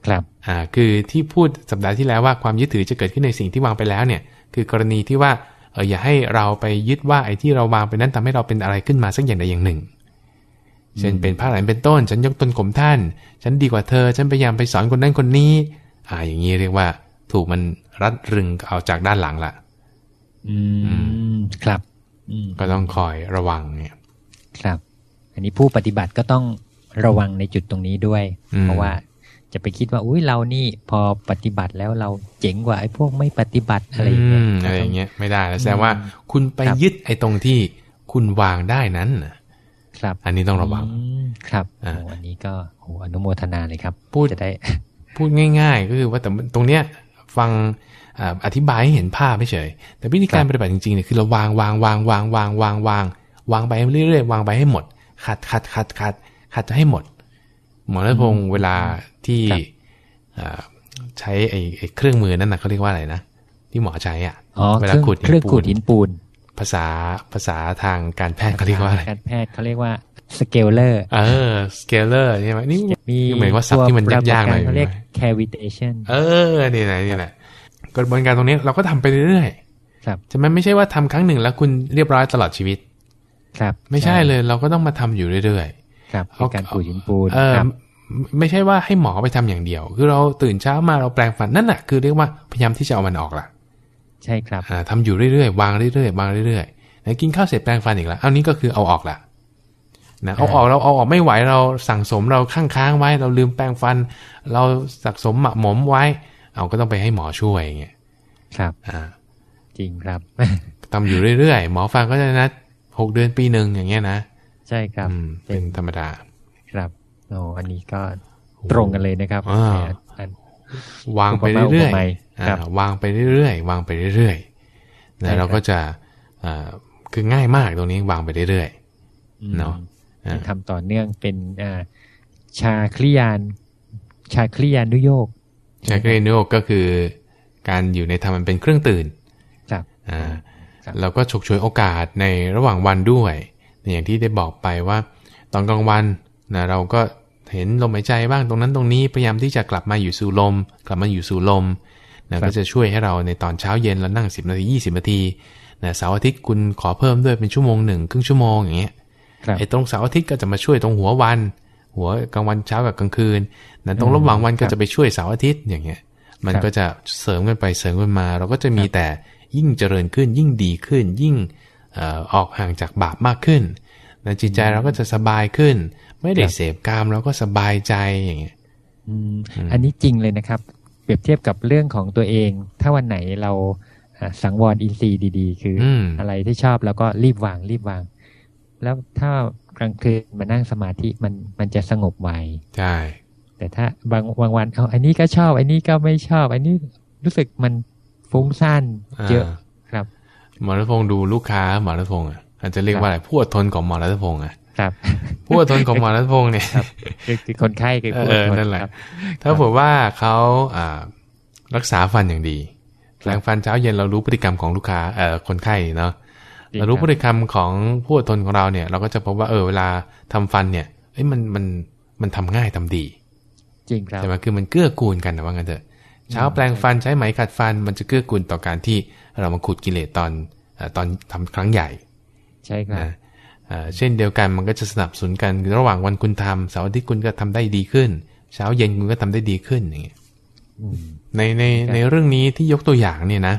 ครับอ่าคือที่พูดสัปดาห์ที่แล้วว่าความยึดถือจะเกิดขึ้นในสิ่งที่วางไปแล้วเนี่ย คือกรณีที่ว่าเอออย่าให้เราไปยึดว่าไอ้ที่เราวางไปนั้นทำให้เราเป็นอะไรขึ้นมาสักอย่างใดอย่างหนึ่งเช่นเป็นพระหลานเป็นต้น ฉันยกตนข่มท่าน ฉันดีกว่าเธอ ฉันพยายามไปสอนคนนั้นคนนี้ อ่า อย่างนี้เรียกว่า ถูกมันรัดรึงเอาจากด้านหลังละอืมครับก็ต้องคอยระวังเนี่ย ครับ อันนี้ผู้ปฏิบัติก็ต้องระวังในจุดตรงนี้ด้วย เพราะว่า จะไปคิดว่าอุ้ยเรานี่พอปฏิบัติแล้วเราเจ๋งกว่าไอ้พวกไม่ปฏิบัติอะไรอย่างเงี้ยอะไรอย่างเงี้ยไม่ได้แล้วแสดงว่าคุณไปยึดไอ้ตรงที่คุณวางได้นั้นครับ อันนี้ต้องระวังครับออันนี้ก็โอ้อนุโมทนาเลยครับ พูดจะได้ พูดง่าย ๆ ก็คือว่าแต่ตรงเนี้ยฟังอธิบายให้เห็นภาพไม่เฉย แต่วิธีการปฏิบัติจริงๆเนี่ยคือเราวางวางวางวางวางวางวางวางไปเรื่อยๆวางไปให้หมดขัดขัดขัดขัดขัดจะให้หมด หมอรัตพงศ์เวลาที่ครับอ่าใช้ไอ้ไอ้เครื่องมือนั่นนะเขาเรียกว่าอะไรนะที่หมอใช้อะอ๋อเวเคลารื่องขุดเครื่องขูดหินปูน ภาษาภาษาทางการแพทย์เขาเรียกว่าอะไรการแพทย์เขาเรียกว่า scaler เออ scaler ใช่ไหมนี่มีเหมือนว่าศัพท์ที่มันยากๆหน่อยเขาเรียก cavitation เออนี่แหละนี่แหละกระบวนการตรงนี้เราก็ทำไปเรื่อยครับๆใช่ไหมไม่ใช่ว่าทำครั้งหนึ่งแล้วคุณเรียบร้อยตลอดชีวิต ครับ ไม่ใช่เลยเราก็ต้องมาทำอยู่เรื่อย ครับเอาเป็นการขูดหินปูนๆเออครับไม่ไม่ใช่ว่าให้หมอไปทำอย่างเดียว คือเราตื่นเช้ามาเราแปรงฟันนั่นแหละคือเรียกว่าพยายามที่จะเอามันออกล่ะ ใช่ครับอ่าทำอยู่เรื่อยๆวางเรื่อยๆวางเรื่อยๆไหนกินข้าวเสร็จแปลงฟันอีกแล้วเอานี้ก็คือเอาออกละนะเอาออกเราเอาออกไม่ไหวเราสั่งสมเราข้างค้างไว้ เราลืมแปลงฟัน เราสะสมหมักหมมไว้ เอาก็ต้องไปให้หมอช่วยอย่างเงี้ยครับอ่าจริงครับทำอยู่เรื่อยๆ หมอฟันก็จะนัดหกเดือนปีหนึ่งอย่างเงี้ยนะ ใช่ครับอืมเป็นธรรมดา ครับโอ้อันนี้ก็ตรงกันเลยนะครับอ่าอันวางไปเรื่อยอุปมาอุปไมยๆอ่าครับวางไปเรื่อยๆวางไปเรื่อยๆใช่ครันะบเราก็จะอ่าคือง่ายมากตรงนี้วางไปเรื่อยอืมเนาะอ่าทำต่อเนื่องเป็นอ่าชาคลิยาน ชาคลิยานุโยกๆชาเกรนโยกก็คือ การอยู่ในธรรมมันเป็นเครื่องตื่นครับอ่าครับเราก็ฉกฉวยโอกาสในระหว่างวันด้วย อย่างที่ได้บอกไปว่า ตอนกลางวันนะเราก็เห็นลมหายใจบ้างตรงนั้นตรงนี้พยายามที่จะกลับมาอยู่สู่ลม กลับมาอยู่สู่ลมนะก็จะช่วยให้เราในตอนเช้าเย็นเรานั่ง 10 นาที 20 นาทีนะเสาร์อาทิตย์คุณขอเพิ่มด้วยเป็นชั่วโมงหนึ่งครึ่งชั่วโมงอย่างเงี้ยครับไอ้ตรงเสาร์อาทิตย์ก็จะมาช่วยตรงหัววัน หัวกลางวันเช้ากับกลางคืนนะตรงระหว่างวันก็จะไปช่วยเสาร์อาทิตย์อย่างเงี้ย มันครับก็จะเสริมกันไปเสริมกันมา เราก็จะมีแต่ยิ่งเจริญขึ้น ยิ่งดีขึ้น ยิ่งเอ่อออกห่างจากบาปมากขึ้นนะจิตใจเราก็จะสบายขึ้น ไม่ได้ครับเสพกามเราก็สบายใจอย่างเงี้ยอืมอันนี้จริงเลยนะครับ เปรียบเทียบกับเรื่องของตัวเอง ถ้าวันไหนเราอ่าสังวรอินทรีย์ดี ๆ คืออืมอะไรที่ชอบแล้วก็รีบวางรีบวาง แล้วถ้ากลางคืนมานั่งสมาธิมันมันจะสงบไวใช่แต่ถ้าบางบางวันเอาอันนี้ก็ชอบ อันนี้ก็ไม่ชอบ อันนี้รู้สึกมันฟุ้งซ่านเยอะาครับ หมอรัตพงศ์ดูลูกค้าหมอรัตพงศ์อะอาจจะเรียกว่าอะไรผู้อดทนของหมอรัตพงศ์อะครับผู้อดทนของหมอรัตพงศ์เนี่ยคือคือคนไข้คือผู้เออทนั่นแหละครับถ้าผมว่าเขาอ่ารักษาฟันอย่างดีแปรงฟันเช้าเย็นเรารู้พฤติกรรมของลูกค้าเอ่อคนไข้เนาะจริงเรารู้คพบฤติกรรมของผู้อดทนของเราเนี่ย เราก็จะพบว่าเออเวลาทำฟันเนี่ยเอ้ยมันมันมันทำง่ายทำดี จริงครับใช่ไหมคือมันเกื้อกูลกันนะว่างั้นเถอะเช้าแปรงฟันใช้ไหมขัดฟัน มันจะเกื้อกูลต่อการที่ เรามาขุดกิเลสตอนเอ่อตอนทำครั้งใหญ่ ใช่ครับนะเอ่อเช่นเดียวกันมันก็จะสนับสนุนกันระหว่างวันคุณทำเสาร์อาทิตย์คุณก็ทำได้ดีขึ้น เช้าเย็นคุณก็ทำได้ดีขึ้นอย่างเงี้ยอืมในในครับในเรื่องนี้ที่ยกตัวอย่างเนี่ยนะ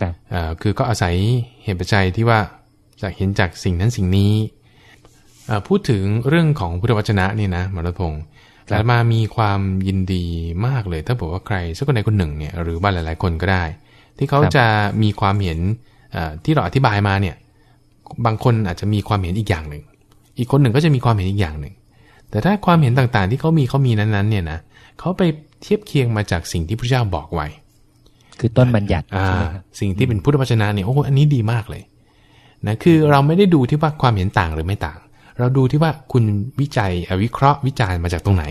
ครับเอ่อคือก็อาศัยเหตุปัจจัยที่ว่าจากเห็นจากสิ่งนั้นสิ่งนี้เอ่อพูดถึงเรื่องของพุทธวจนะนี่นะหมอรัตพงศ์ครับอาตมามีความยินดีมากเลย ถ้าบอกว่าใครสักคนใดคนหนึ่งเนี่ยหรือว่าหลาย ๆ คนก็ได้ ที่เขาจะมีความเห็นเอ่อที่เราอธิบายมาเนี่ยบางคนอาจจะมีความเห็นอีกอย่างหนึ่ง อีกคนหนึ่งก็จะมีความเห็นอีกอย่างหนึ่ง แต่ถ้าความเห็นต่างๆ ที่เขามีเขามีนั้นๆเนี่ยนะเขาไปเทียบเคียงมาจากสิ่งที่พระเจ้าบอกไว้ คือต้นบัญญัติอ่าใช่ไหมครับสิ่งที่เป็นพุทธวจนะเนี่ยโอ้โหอันนี้ดีมากเลยนะคือเราไม่ได้ดูที่ว่าความเห็นต่างหรือไม่ต่าง เราดูที่ว่าคุณวิจัยเอ่อวิเคราะห์วิจารณ์มาจากตรงไหน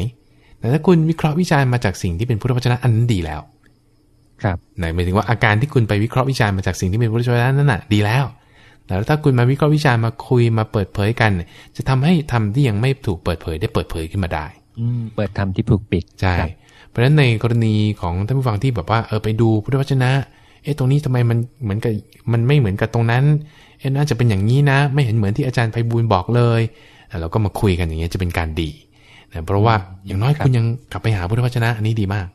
แต่ถ้าคุณวิเคราะห์วิจารณ์มาจากสิ่งที่เป็นพุทธวจนะอันนั้นดีแล้ว ครับไหนหมายถึงว่าอาการที่คุณไปวิเคราะห์วิจารณ์มาจากสิ่งที่เป็นพุทธวจนะนั่นน่ะดีแล้วแต่ถ้าคุณมาวิเคราะห์วิจารณ์มาคุยมาเปิดเผยกัน จะทำให้ทำที่ยังไม่ถูกเปิดเผยได้เปิดเผยขึ้นมาได้อืมเปิดทำที่ผูกปิดใช่ครับเพราะฉะนั้นในกรณีของท่านผู้ฟังที่แบบว่าเออไปดูพุทธวจนะ เอ๊ะตรงนี้ทำไมมันเหมือนกับมันไม่เหมือนกับตรงนั้น เอ๊ะน่าจะเป็นอย่างนี้นะ ไม่เห็นเหมือนที่อาจารย์ไพบูลย์บอกเลยอะเราก็มาคุยกันอย่างเงี้ยจะเป็นการดีนะเพราะว่าอย่างน้อยคุณยังกลับไปหาพุทธวจนะอันนี้ดีมากอืม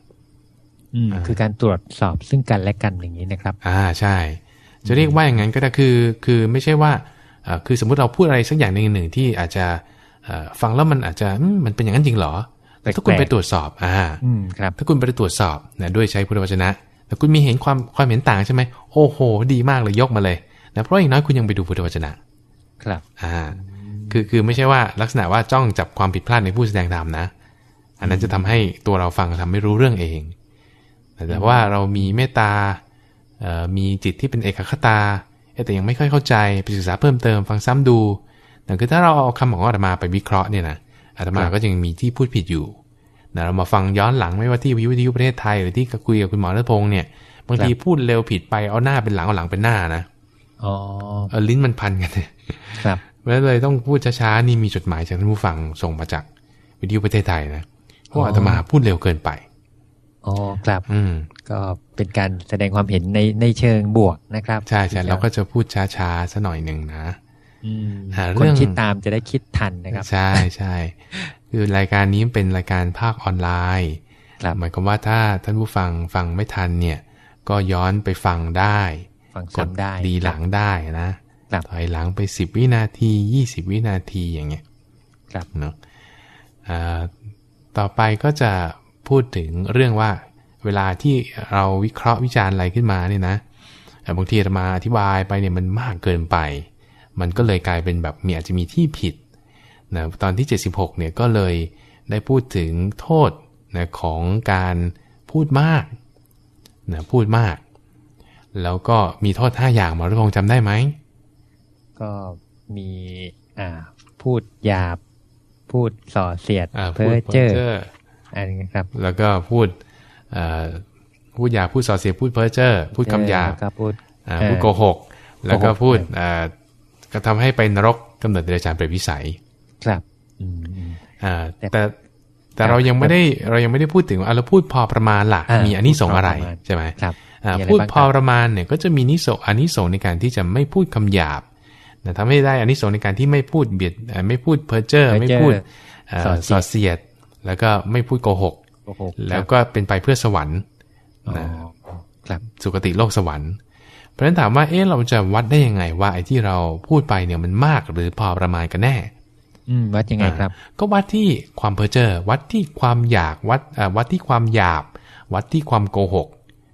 คือการตรวจสอบซึ่งกันและกันอย่างนี้นะครับ อ่าใช่ จะเรียกว่าอย่างนั้นก็ได้คือคือไม่ใช่ว่าเอ่อคือสมมุติเราพูดอะไรสักอย่างหนึ่งหนึ่งที่อาจจะเอ่อฟังแล้วมันอาจจะอืมมันเป็นอย่างนั้นจริงเหรอแต่ถ้าคุณแปลไปกตรวจสอบอ่าอืมครับถ้าคุณไปตรวจสอบนะด้วยใช้พุทธวจนะแต่คุณมีเห็นความความเห็นต่างใช่ไหมโอ้โห ดีมากเลยยกมาเลยนะเพราะอย่างน้อยคุณยังไปดูพุทธวจนะ ครับอ่าคือคือไม่ใช่ว่าลักษณะว่าจ้องจับความผิดพลาดในผู้แสดงธรรมนะ อันนั้นจะทำให้ตัวเราฟังทำไม่รู้เรื่องเอง แต่ว่าเรามีเมตตาเอ่อมีจิตที่เป็นเอกคตาเอ๊ะแต่ยังไม่ค่อยเข้าใจไปศึกษาเพิ่มเติมฟังซ้ำดูนะคือถ้าเราเอาคำของอาตมาไปวิเคราะห์เนี่ยนะอาตมาก็ยังมีที่พูดผิดอยู่นะเรามาฟังย้อนหลังไม่ว่าที่วิทยุประเทศไทยหรือที่คุยกับคุณหมอรัตพงศ์เนี่ยบางทีพูดเร็วผิดไปเอาหน้าเป็นหลังเอาหลังเป็นหน้านะอ๋อเออลิ้นมันพันกันครับแล้วเลยต้องพูดช้าๆนี่มีจดหมายจากท่านผู้ฟังส่งมาจากวิทยุประเทศไทยนะเพราะอาตมาพูดเร็วเกินไป อ๋อครับอืมก็เป็นการแสดงความเห็นในในเชิงบวกนะครับ ใช่ใช่เราก็จะพูดช้าๆสัหน่อยหนึ่งนะอืมหาคเรื่นองคิดตามจะได้คิดทันนะครับ ใช่ใช่คือรายการนี้เป็นรายการภาคออนไลน์ครับหมายความว่าถ้าท่านผู้ฟังฟังไม่ทันเนี่ย ก็ย้อนไปฟังได้ฟังกดซ้ำได้ดีหลังได้นะครับถอยหลังไปสิบวินาทียี่สิบวินาทีอย่างเงี้ยครับเนาะอ่าต่อไปก็จะ พูดถึงเรื่องว่าเวลาที่เราวิเคราะห์วิจารณ์อะไรขึ้นมาเนี่ยนะเอ่อบางทีเรามาอธิบายไปเนี่ยมันมากเกินไป มันก็เลยกลายเป็นแบบมีอาจจะมีที่ผิดนะตอนที่ 76เนี่ยก็เลยได้พูดถึงโทษนะของการพูดมากนะพูดมาก แล้วก็มีโทษ 5 อย่างหมอรัตพงษ์จำได้ไหม ก็มีอ่าพูดหยาบ พูดส่อเสียดอ่าเพ้พูดอเจ้อเพ้ อเจ้ออันนี้ครับ แล้วก็พูดเอ่อพูดหยาบพูดส่อเสียดพูดเพ้อเจ้อพูดคำหยาบแล้วก็พูดอ่าเอ่อพูดโกหก แล้วก็โกหกพูดอ่าก็ทำให้ไปนรกกำเนิดเดรัจฉานเปรตวิสัย ครับอืมอืมอ่าแต่แต่แต่ครับเรายังไม่ได้เรายังไม่ได้พูดถึงว่าอะเราพูดพอประมาณล่ะอ่ามีมีอานิสงส์อะไรพูดพอประมาณใช่ไหมครับอ่ามีอะไรพูดบ้างพอครับประมาณเนี่ยก็จะมีนิสงส์อานิสงส์ในการที่จะไม่พูดคำหยาบนะทำให้ได้อานิสงส์ในการที่ไม่พูดเบียดเอ่อไม่พูดเพ้อเจ้อเพ้อเจ้อไม่พูดเอ่อส่ส่ออเสียดเสียด แล้วก็ไม่พูดโกหกโอ้โหแล้วก็เป็นไปเพื่อสวรรค์อ๋อนะครับสุคติโลกสวรรค์เพราะฉะนั้นถามว่าเอ๊ะเราจะวัดได้ยังไงว่าไอ้ที่เราพูดไปเนี่ยมันมากหรือพอประมาณกันแน่ อืมวัดยังไงครับ ก็วัดที่ความเพ้อเจ้อวัดที่ความอยากวัดเอ่อวัดที่ความหยาบ วัดที่ความโกหก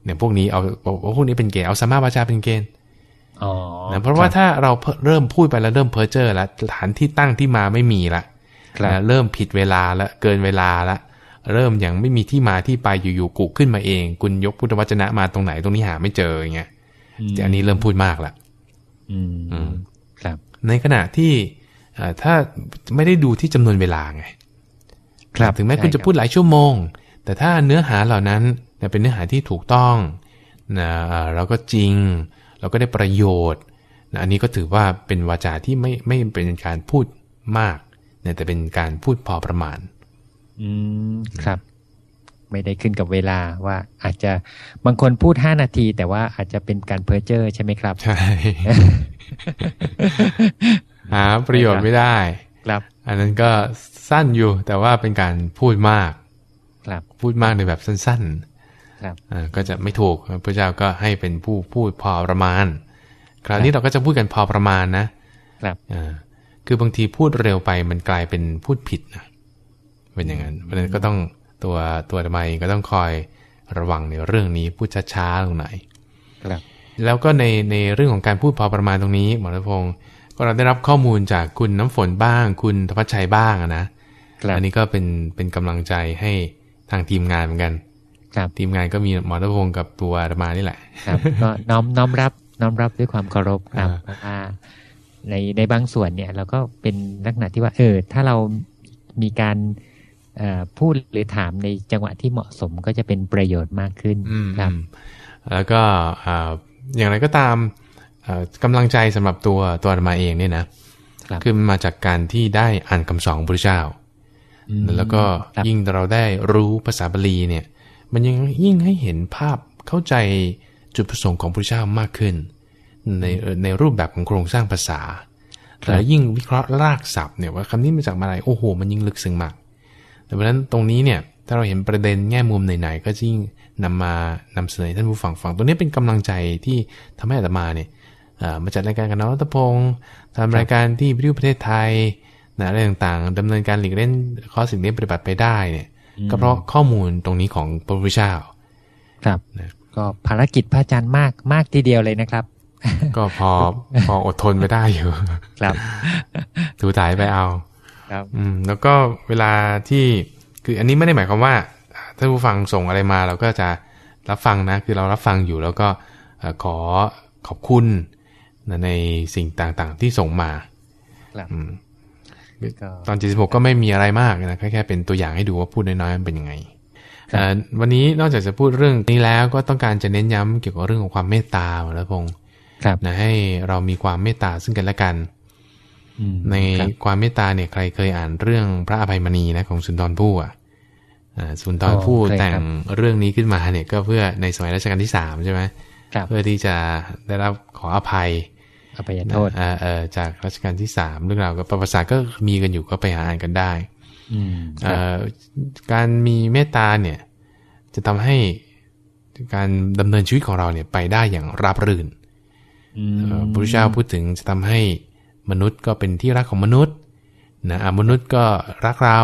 เนี่ยพวกนี้เอาเอาพวกนี้เป็นเกณฑ์เอาสมมาบาจาเป็นเกณฑ์อ๋อนะเพราะว่าคบถ้าเราเริ่มพูดไปแล้วเริ่มเพ้อเจ้อแล้วฐานที่ตั้งที่มาไม่มีละครับ นะเริ่มผิดเวลาละเกินเวลาละเริ่มอย่างไม่มีที่มาที่ไปอยู่ๆกุขึ้นมาเอง คุณยกพุทธวจนะมาตรงไหนตรงนี้หาไม่เจออย่างเงี้ยมแต่อันนี้เริ่มพูดมากละอืมอืมครับ ในขณะที่เอ่อถ้าไม่ได้ดูที่จำนวนเวลาไง ครับถึงแม้ใช่คุณจะรับพูดหลายชั่วโมง แต่ถ้าเนื้อหาเหล่านั้นเนี่ยเป็นเนื้อหาที่ถูกต้องนะเอ่อแล้วก็จริง เราก็ได้ประโยชน์นะอันนี้ก็ถือว่าเป็นวาจาที่ไม่ไม่เป็นการพูดมาก เนี่ยแต่เป็นการพูดพอประมาณ อืมครับ ไม่ได้ขึ้นกับเวลาว่า อาจจะบางคนพูดห้านาที แต่ว่าอาจจะเป็นการเพ้อเจ้อใช่ไหมครับใช่หาประโยชน์ไม่ได้ครับ อันนั้นก็สั้นอยู่ แต่ว่าเป็นการพูดมาก ครับ พูดมากในแบบสั้นๆ ครับอ่าก็จะไม่ถูกพระเจ้าก็ให้เป็นผู้พูดพอประมาณ คราวนี้เราก็จะพูดกันพอประมาณนะครับอ่า คือบางทีพูดเร็วไปมันกลายเป็นพูดผิดนะเป็นอย่างนั้น เพราะฉะนั้นก็ต้องตัวตัวทำไมเองก็ต้องคอยระวังในเรื่องนี้พูดช้าๆลงหน่อยครับแล้วก็ในในเรื่องของการพูดพอประมาณตรงนี้หมอรัตพงศ์ก็เราได้รับข้อมูลจากคุณน้ำฝนบ้าง คุณธพัชชัยบ้างอะนะครับอันนี้ก็เป็นเป็นกำลังใจให้ทางทีมงานเหมือนกัน ครับทีมงานก็มีหมอรัตพงศ์กับตัวอาตมานี่แหละ ครับ ก็น้อมน้อมรับน้อมรับด้วยความเคารพครับอ่าเพราะว่า ในในบางส่วนเนี่ย เราก็เป็นลักษณะที่ว่า เออ ถ้าเรามีการเอ่อพูดหรือถามในจังหวะที่เหมาะสมก็จะเป็นประโยชน์มากขึ้นอืมครับอืมแล้วก็อ่าอย่างไรก็ตามอ่ากำลังใจสำหรับตัวตัวอาตมาเองเนี่ยนะครับคือมันมาจากการที่ได้อ่านคำสอนของพระเจ้าอืมแล้วก็ครับยิ่งเราได้รู้ภาษาบาลีเนี่ย มันยังยิ่งให้เห็นภาพเข้าใจจุดประสงค์ของพระเจ้ามากขึ้น ในในรูปแบบของโครงสร้างภาษา แล้วยิ่งวิเคราะห์รากศัพท์เนี่ยว่าคำนี้มาจากอะไรโอ้โห มันยิ่งลึกซึ้งมากดังนั้นตรงนี้เนี่ยถ้าเราเห็นประเด็นแง่มุมไหนๆก็ยิ่งนำมานำเสนอให้ท่านผู้ฟังฟัง ตรงนี้เป็นกำลังใจที่ทำให้อาตมาเนี่ยเอ่อมาจัดรายการกับน้องรัตพงศ์ทำรายการที่วิทยุประเทศไทยนะอะไรต่างๆดำเนินการหลีกเล่นข้อสิ่งนี้ปฏิบัติไปได้เนี่ยก็เพราะข้อมูลตรงนี้ของพระพุทธเจ้าครับนะก็ภารกิจพระอาจารย์มากมากทีเดียวเลยนะครับ ก็พอพออดทนไปได้อยู่ ครับถูถ่ายไปเอา ครับ อืม แล้วก็เวลาที่คืออันนี้ไม่ได้หมายความว่าท่านผู้ฟังส่งอะไรมาเราก็จะรับฟังนะ คือเรารับฟังอยู่แล้วก็เอ่อขอขอบคุณนะในสิ่งต่างๆที่ส่งมาครับอืมตอน76ก็ไม่มีอะไรมากนะแค่แค่เป็นตัวอย่างให้ดูว่าพูดน้อยๆมันเป็นยังไงวันนี้นอกจากจะพูดเรื่องนี้แล้วก็ต้องการจะเน้นย้ำเกี่ยวกับเรื่องของความเมตตาแล้วพงศ์ นะให้เรามีความเมตตาซึ่งกันและกัน ในความเมตตาเนี่ยใครเคยอ่านเรื่องพระอภัยมณีนะของสุนทรภู่อะสุนทรภู่แต่งเรื่องนี้ขึ้นมาเนี่ยก็เพื่อในสมัยรัชกาลที่สามใช่ไหมเพื่อที่จะได้รับขออภัยอภัยโทษจากรัชกาลที่สามเรื่องราวกับประวัติศาสตร์ก็มีกันอยู่ก็ไปหาอ่านกันได้การมีเมตตาเนี่ย จะทำให้การดำเนินชีวิตของเราเนี่ยไปได้อย่างราบรื่น พระพุทธเจ้าพูดถึงจะทำให้มนุษย์ก็เป็นที่รักของมนุษย์นะมนุษย์ก็รักเรา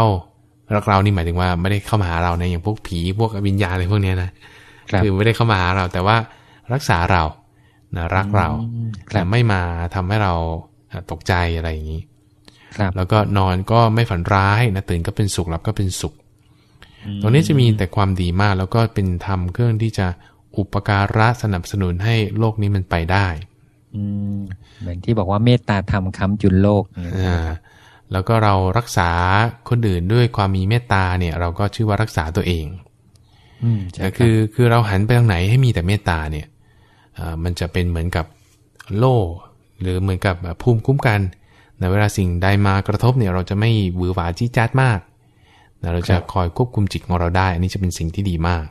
รักเรานี่หมายถึงว่าไม่ได้เข้ามาหาเราในอย่างพวกผีพวกวิญญาณอะไรพวกนี้นะคือไม่ได้เข้ามาหาเรา แต่ว่ารักษาเรานะรักเราแต่ไม่มาทำให้เราตกใจอะไรอย่างนี้แล้วก็นอนก็ไม่ฝันร้ายนะตื่นก็เป็นสุขหลับก็เป็นสุข ตรงนี้จะมีแต่ความดีมากแล้วก็เป็นธรรมเครื่องที่จะอุปการะสนับสนุนให้โลกนี้มันไปได้ เหมือนที่บอกว่าเมตตาธรรมคำจุนโลกอ่าแล้วก็เรารักษาคนอื่นด้วยความมีเมตตาเนี่ย เราก็ชื่อว่ารักษาตัวเองแต่คือคือเราหันไปทางไหนให้มีแต่เมตตาเนี่ยมันจะเป็นเหมือนกับโล่ หรือเหมือนกับภูมิคุ้มกันในเวลาสิ่งใดมากระทบเนี่ย เราจะไม่หวือหวาจี้จัดมากเราจะคอยควบคุมจิตของเราได้ อันนี้จะเป็นสิ่งที่ดีมาก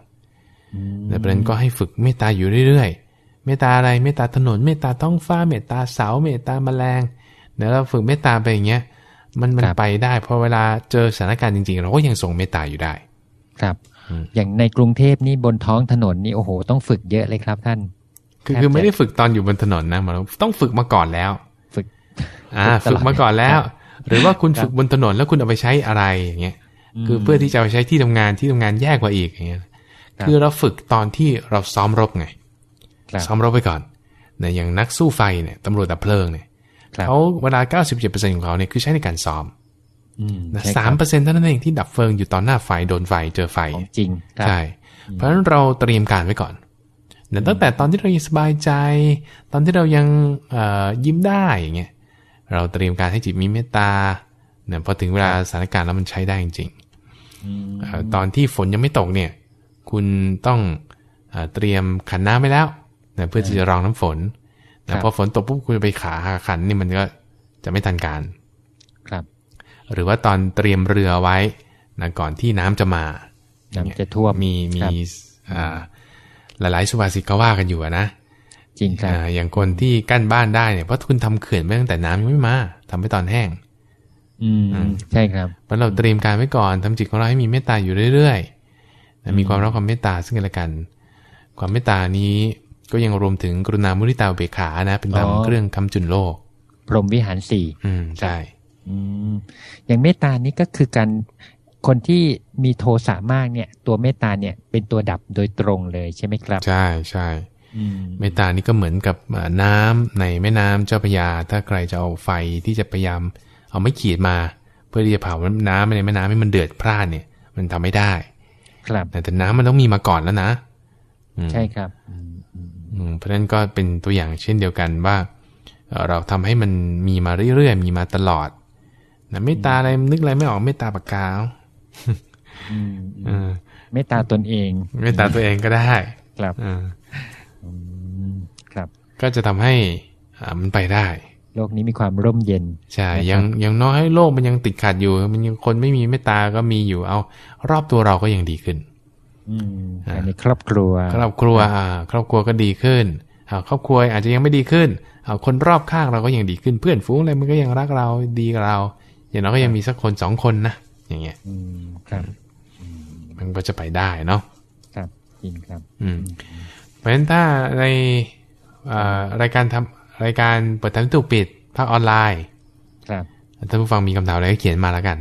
แต่ประเด็นก็ให้ฝึกเมตตาอยู่เรื่อยๆ เมตตาอะไรเมตตาถนนเมตตาท้องฟ้าเมตตาเสาเมตตาแมลงเดี๋ยวเราฝึกเมตตาไปอย่างเงี้ยมันมันไปได้พอเวลาเจอสถานการณ์จริง ๆ เราก็ยังส่งเมตตาอยู่ได้ ครับ อย่างในกรุงเทพนี่บนท้องถนนนี่โอ้โห ต้องฝึกเยอะเลยครับท่าน คือคือไม่ได้ฝึกตอนอยู่บนถนนนะมันต้องฝึกมาก่อนแล้ว ฝึก อ่า ฝึกมาก่อนแล้ว หรือว่าคุณฝึกบนถนนแล้วคุณเอาไปใช้อะไรอย่างเงี้ย คือเพื่อที่จะไปใช้ที่ทำงานที่ทำงานแยกกว่าอีกอย่างเงี้ย คือเราฝึกตอนที่เราซ้อมรบไง ซ้อมรบไปก่อนเนี่ยอย่างนักสู้ไฟเนี่ยตำรวจดับเพลิงเนี่ยเขาเวลาเก้าสิบเจ็ดเปอร์เซ็นต์ของเขาเนี่ยคือใช้ในการซ้อมสามเปอร์เซ็นต์เท่านั้นเองที่ดับเพลิงอยู่ตอนหน้าไฟโดนไฟเจอไฟจริงใช่เพราะฉะนั้นเราเตรียมการไว้ก่อนเนี่ยตั้งแต่ตอนที่เรายังสบายใจ ตอนที่เรายังยิ้มได้อย่างเงี้ยเราเตรียมการให้จิตมีเมตตาเนี่ยพอถึงเวลาสถานการณ์แล้วมันใช้ได้จริงๆตอนที่ฝนยังไม่ตกเนี่ย คุณต้องเตรียมขันน้ำไว้แล้ว นะเพื่อที่จะรองน้ำฝนแต่พอฝนตกปุ๊บคุณไปขาขันนี่มันก็จะไม่ทันการ ครับ หรือว่าตอนเตรียมเรือไว้นะก่อนที่น้ำจะมาน้ำจะท่วมมีมีอ่าหลายๆสุภาษิตเขาว่ากันอยู่นะจริงครับอย่างคนที่กั้นบ้านได้เนี่ยเพราะคุณทำเขื่อนไว้ตั้งแต่น้ำยังไม่มาทำไปตอนแห้ง อืมใช่ครับเพราะเราเตรียมการไว้ก่อนทำจิตของเราให้มีเมตตาอยู่เรื่อยๆมีความรักความเมตตาซึ่งกันและกัน ความเมตตานี้ ก็ยังรวมถึงกรุณามุทิตาเบขานะ เป็นธรรมเครื่องคำจุนโลก พรหมวิหารสี่อืมใช่อืมอย่างเมตตานี้ก็คือการคนที่มีโทสะมากเนี่ย ตัวเมตตาเนี่ยเป็นตัวดับโดยตรงเลยใช่ไหมครับ ใช่ใช่เมตตานี่ก็เหมือนกับน้ำในแม่น้ำเจ้าพยา ถ้าใครจะเอาไฟที่จะพยายาม เอาไม่ขีดมา เพื่อที่จะเผาน้ำในแม่น้ำให้มันเดือดพร่านเนี่ย มันทำไม่ได้ ครับแต่แต่น้ำมันต้องมีมาก่อนแล้วนะใช่ครับ เพราะฉะนั้นก็เป็นตัวอย่างเช่นเดียวกันว่า เราทำให้มันมีมาเรื่อยๆมีมาตลอดนะเมตตาอะไรนึกอะไรไม่ออกเมตตาปากกาเมตตาตนเองเมตตาตัวเองก็ได้ครับครับ ก็จะทำให้มันไปได้ โลกนี้มีความร่มเย็นใช่ยังยังน้อยโลกมันยังติดขัดอยู่ มันยังคนไม่มีเมตตาก็มีอยู่ เอา รอบตัวเราก็ยังดีขึ้นอืม ในครอบครัว ครอบครัวอ่าครอบครัวก็ดีขึ้นอ่าครอบครัวอาจจะยังไม่ดีขึ้นเอาคนรอบข้างเราก็ยังดีขึ้นเพื่อนฝูงอะไรมันก็ยังรักเราดีกับเรา อย่างน้อยก็ยังมีสักคนสองคนนะอย่างเงี้ยครับมันก็จะไปได้เนาะครับจริงครับ อืมเพราะฉะนั้นถ้าในรายการทำรายการเปิดทางตู้ปิดภาคออนไลน์ ครับท่านผู้ฟังมีคำถามอะไรก็เขียนมาแล้วกัน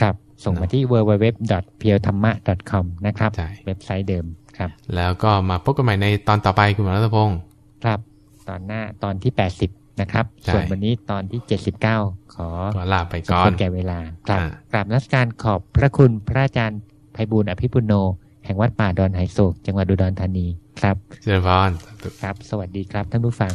ครับ ส่งมาที่ w w w p i e w t h a m m a c o m นะครับ เว็บไซต์เดิมครับ แล้วก็มาพบกันใหม่ในตอนต่อไปคุณหมอรัตพงศ์ครับ ตอนหน้าตอนที่แปดสิบนะครับ ส่วนวันนี้ตอนที่เจ็ดสิบเก้าขอลาไปก่อนแก่เวลาครับกราบรัชการขอบพระคุณพระอาจารย์ไพบูลอภิปุโน แห่งวัดป่าดอนไฮโศกจังหวัดอุดรธานีครับเจริญพรครับ สวัสดีครับท่านผู้ฟัง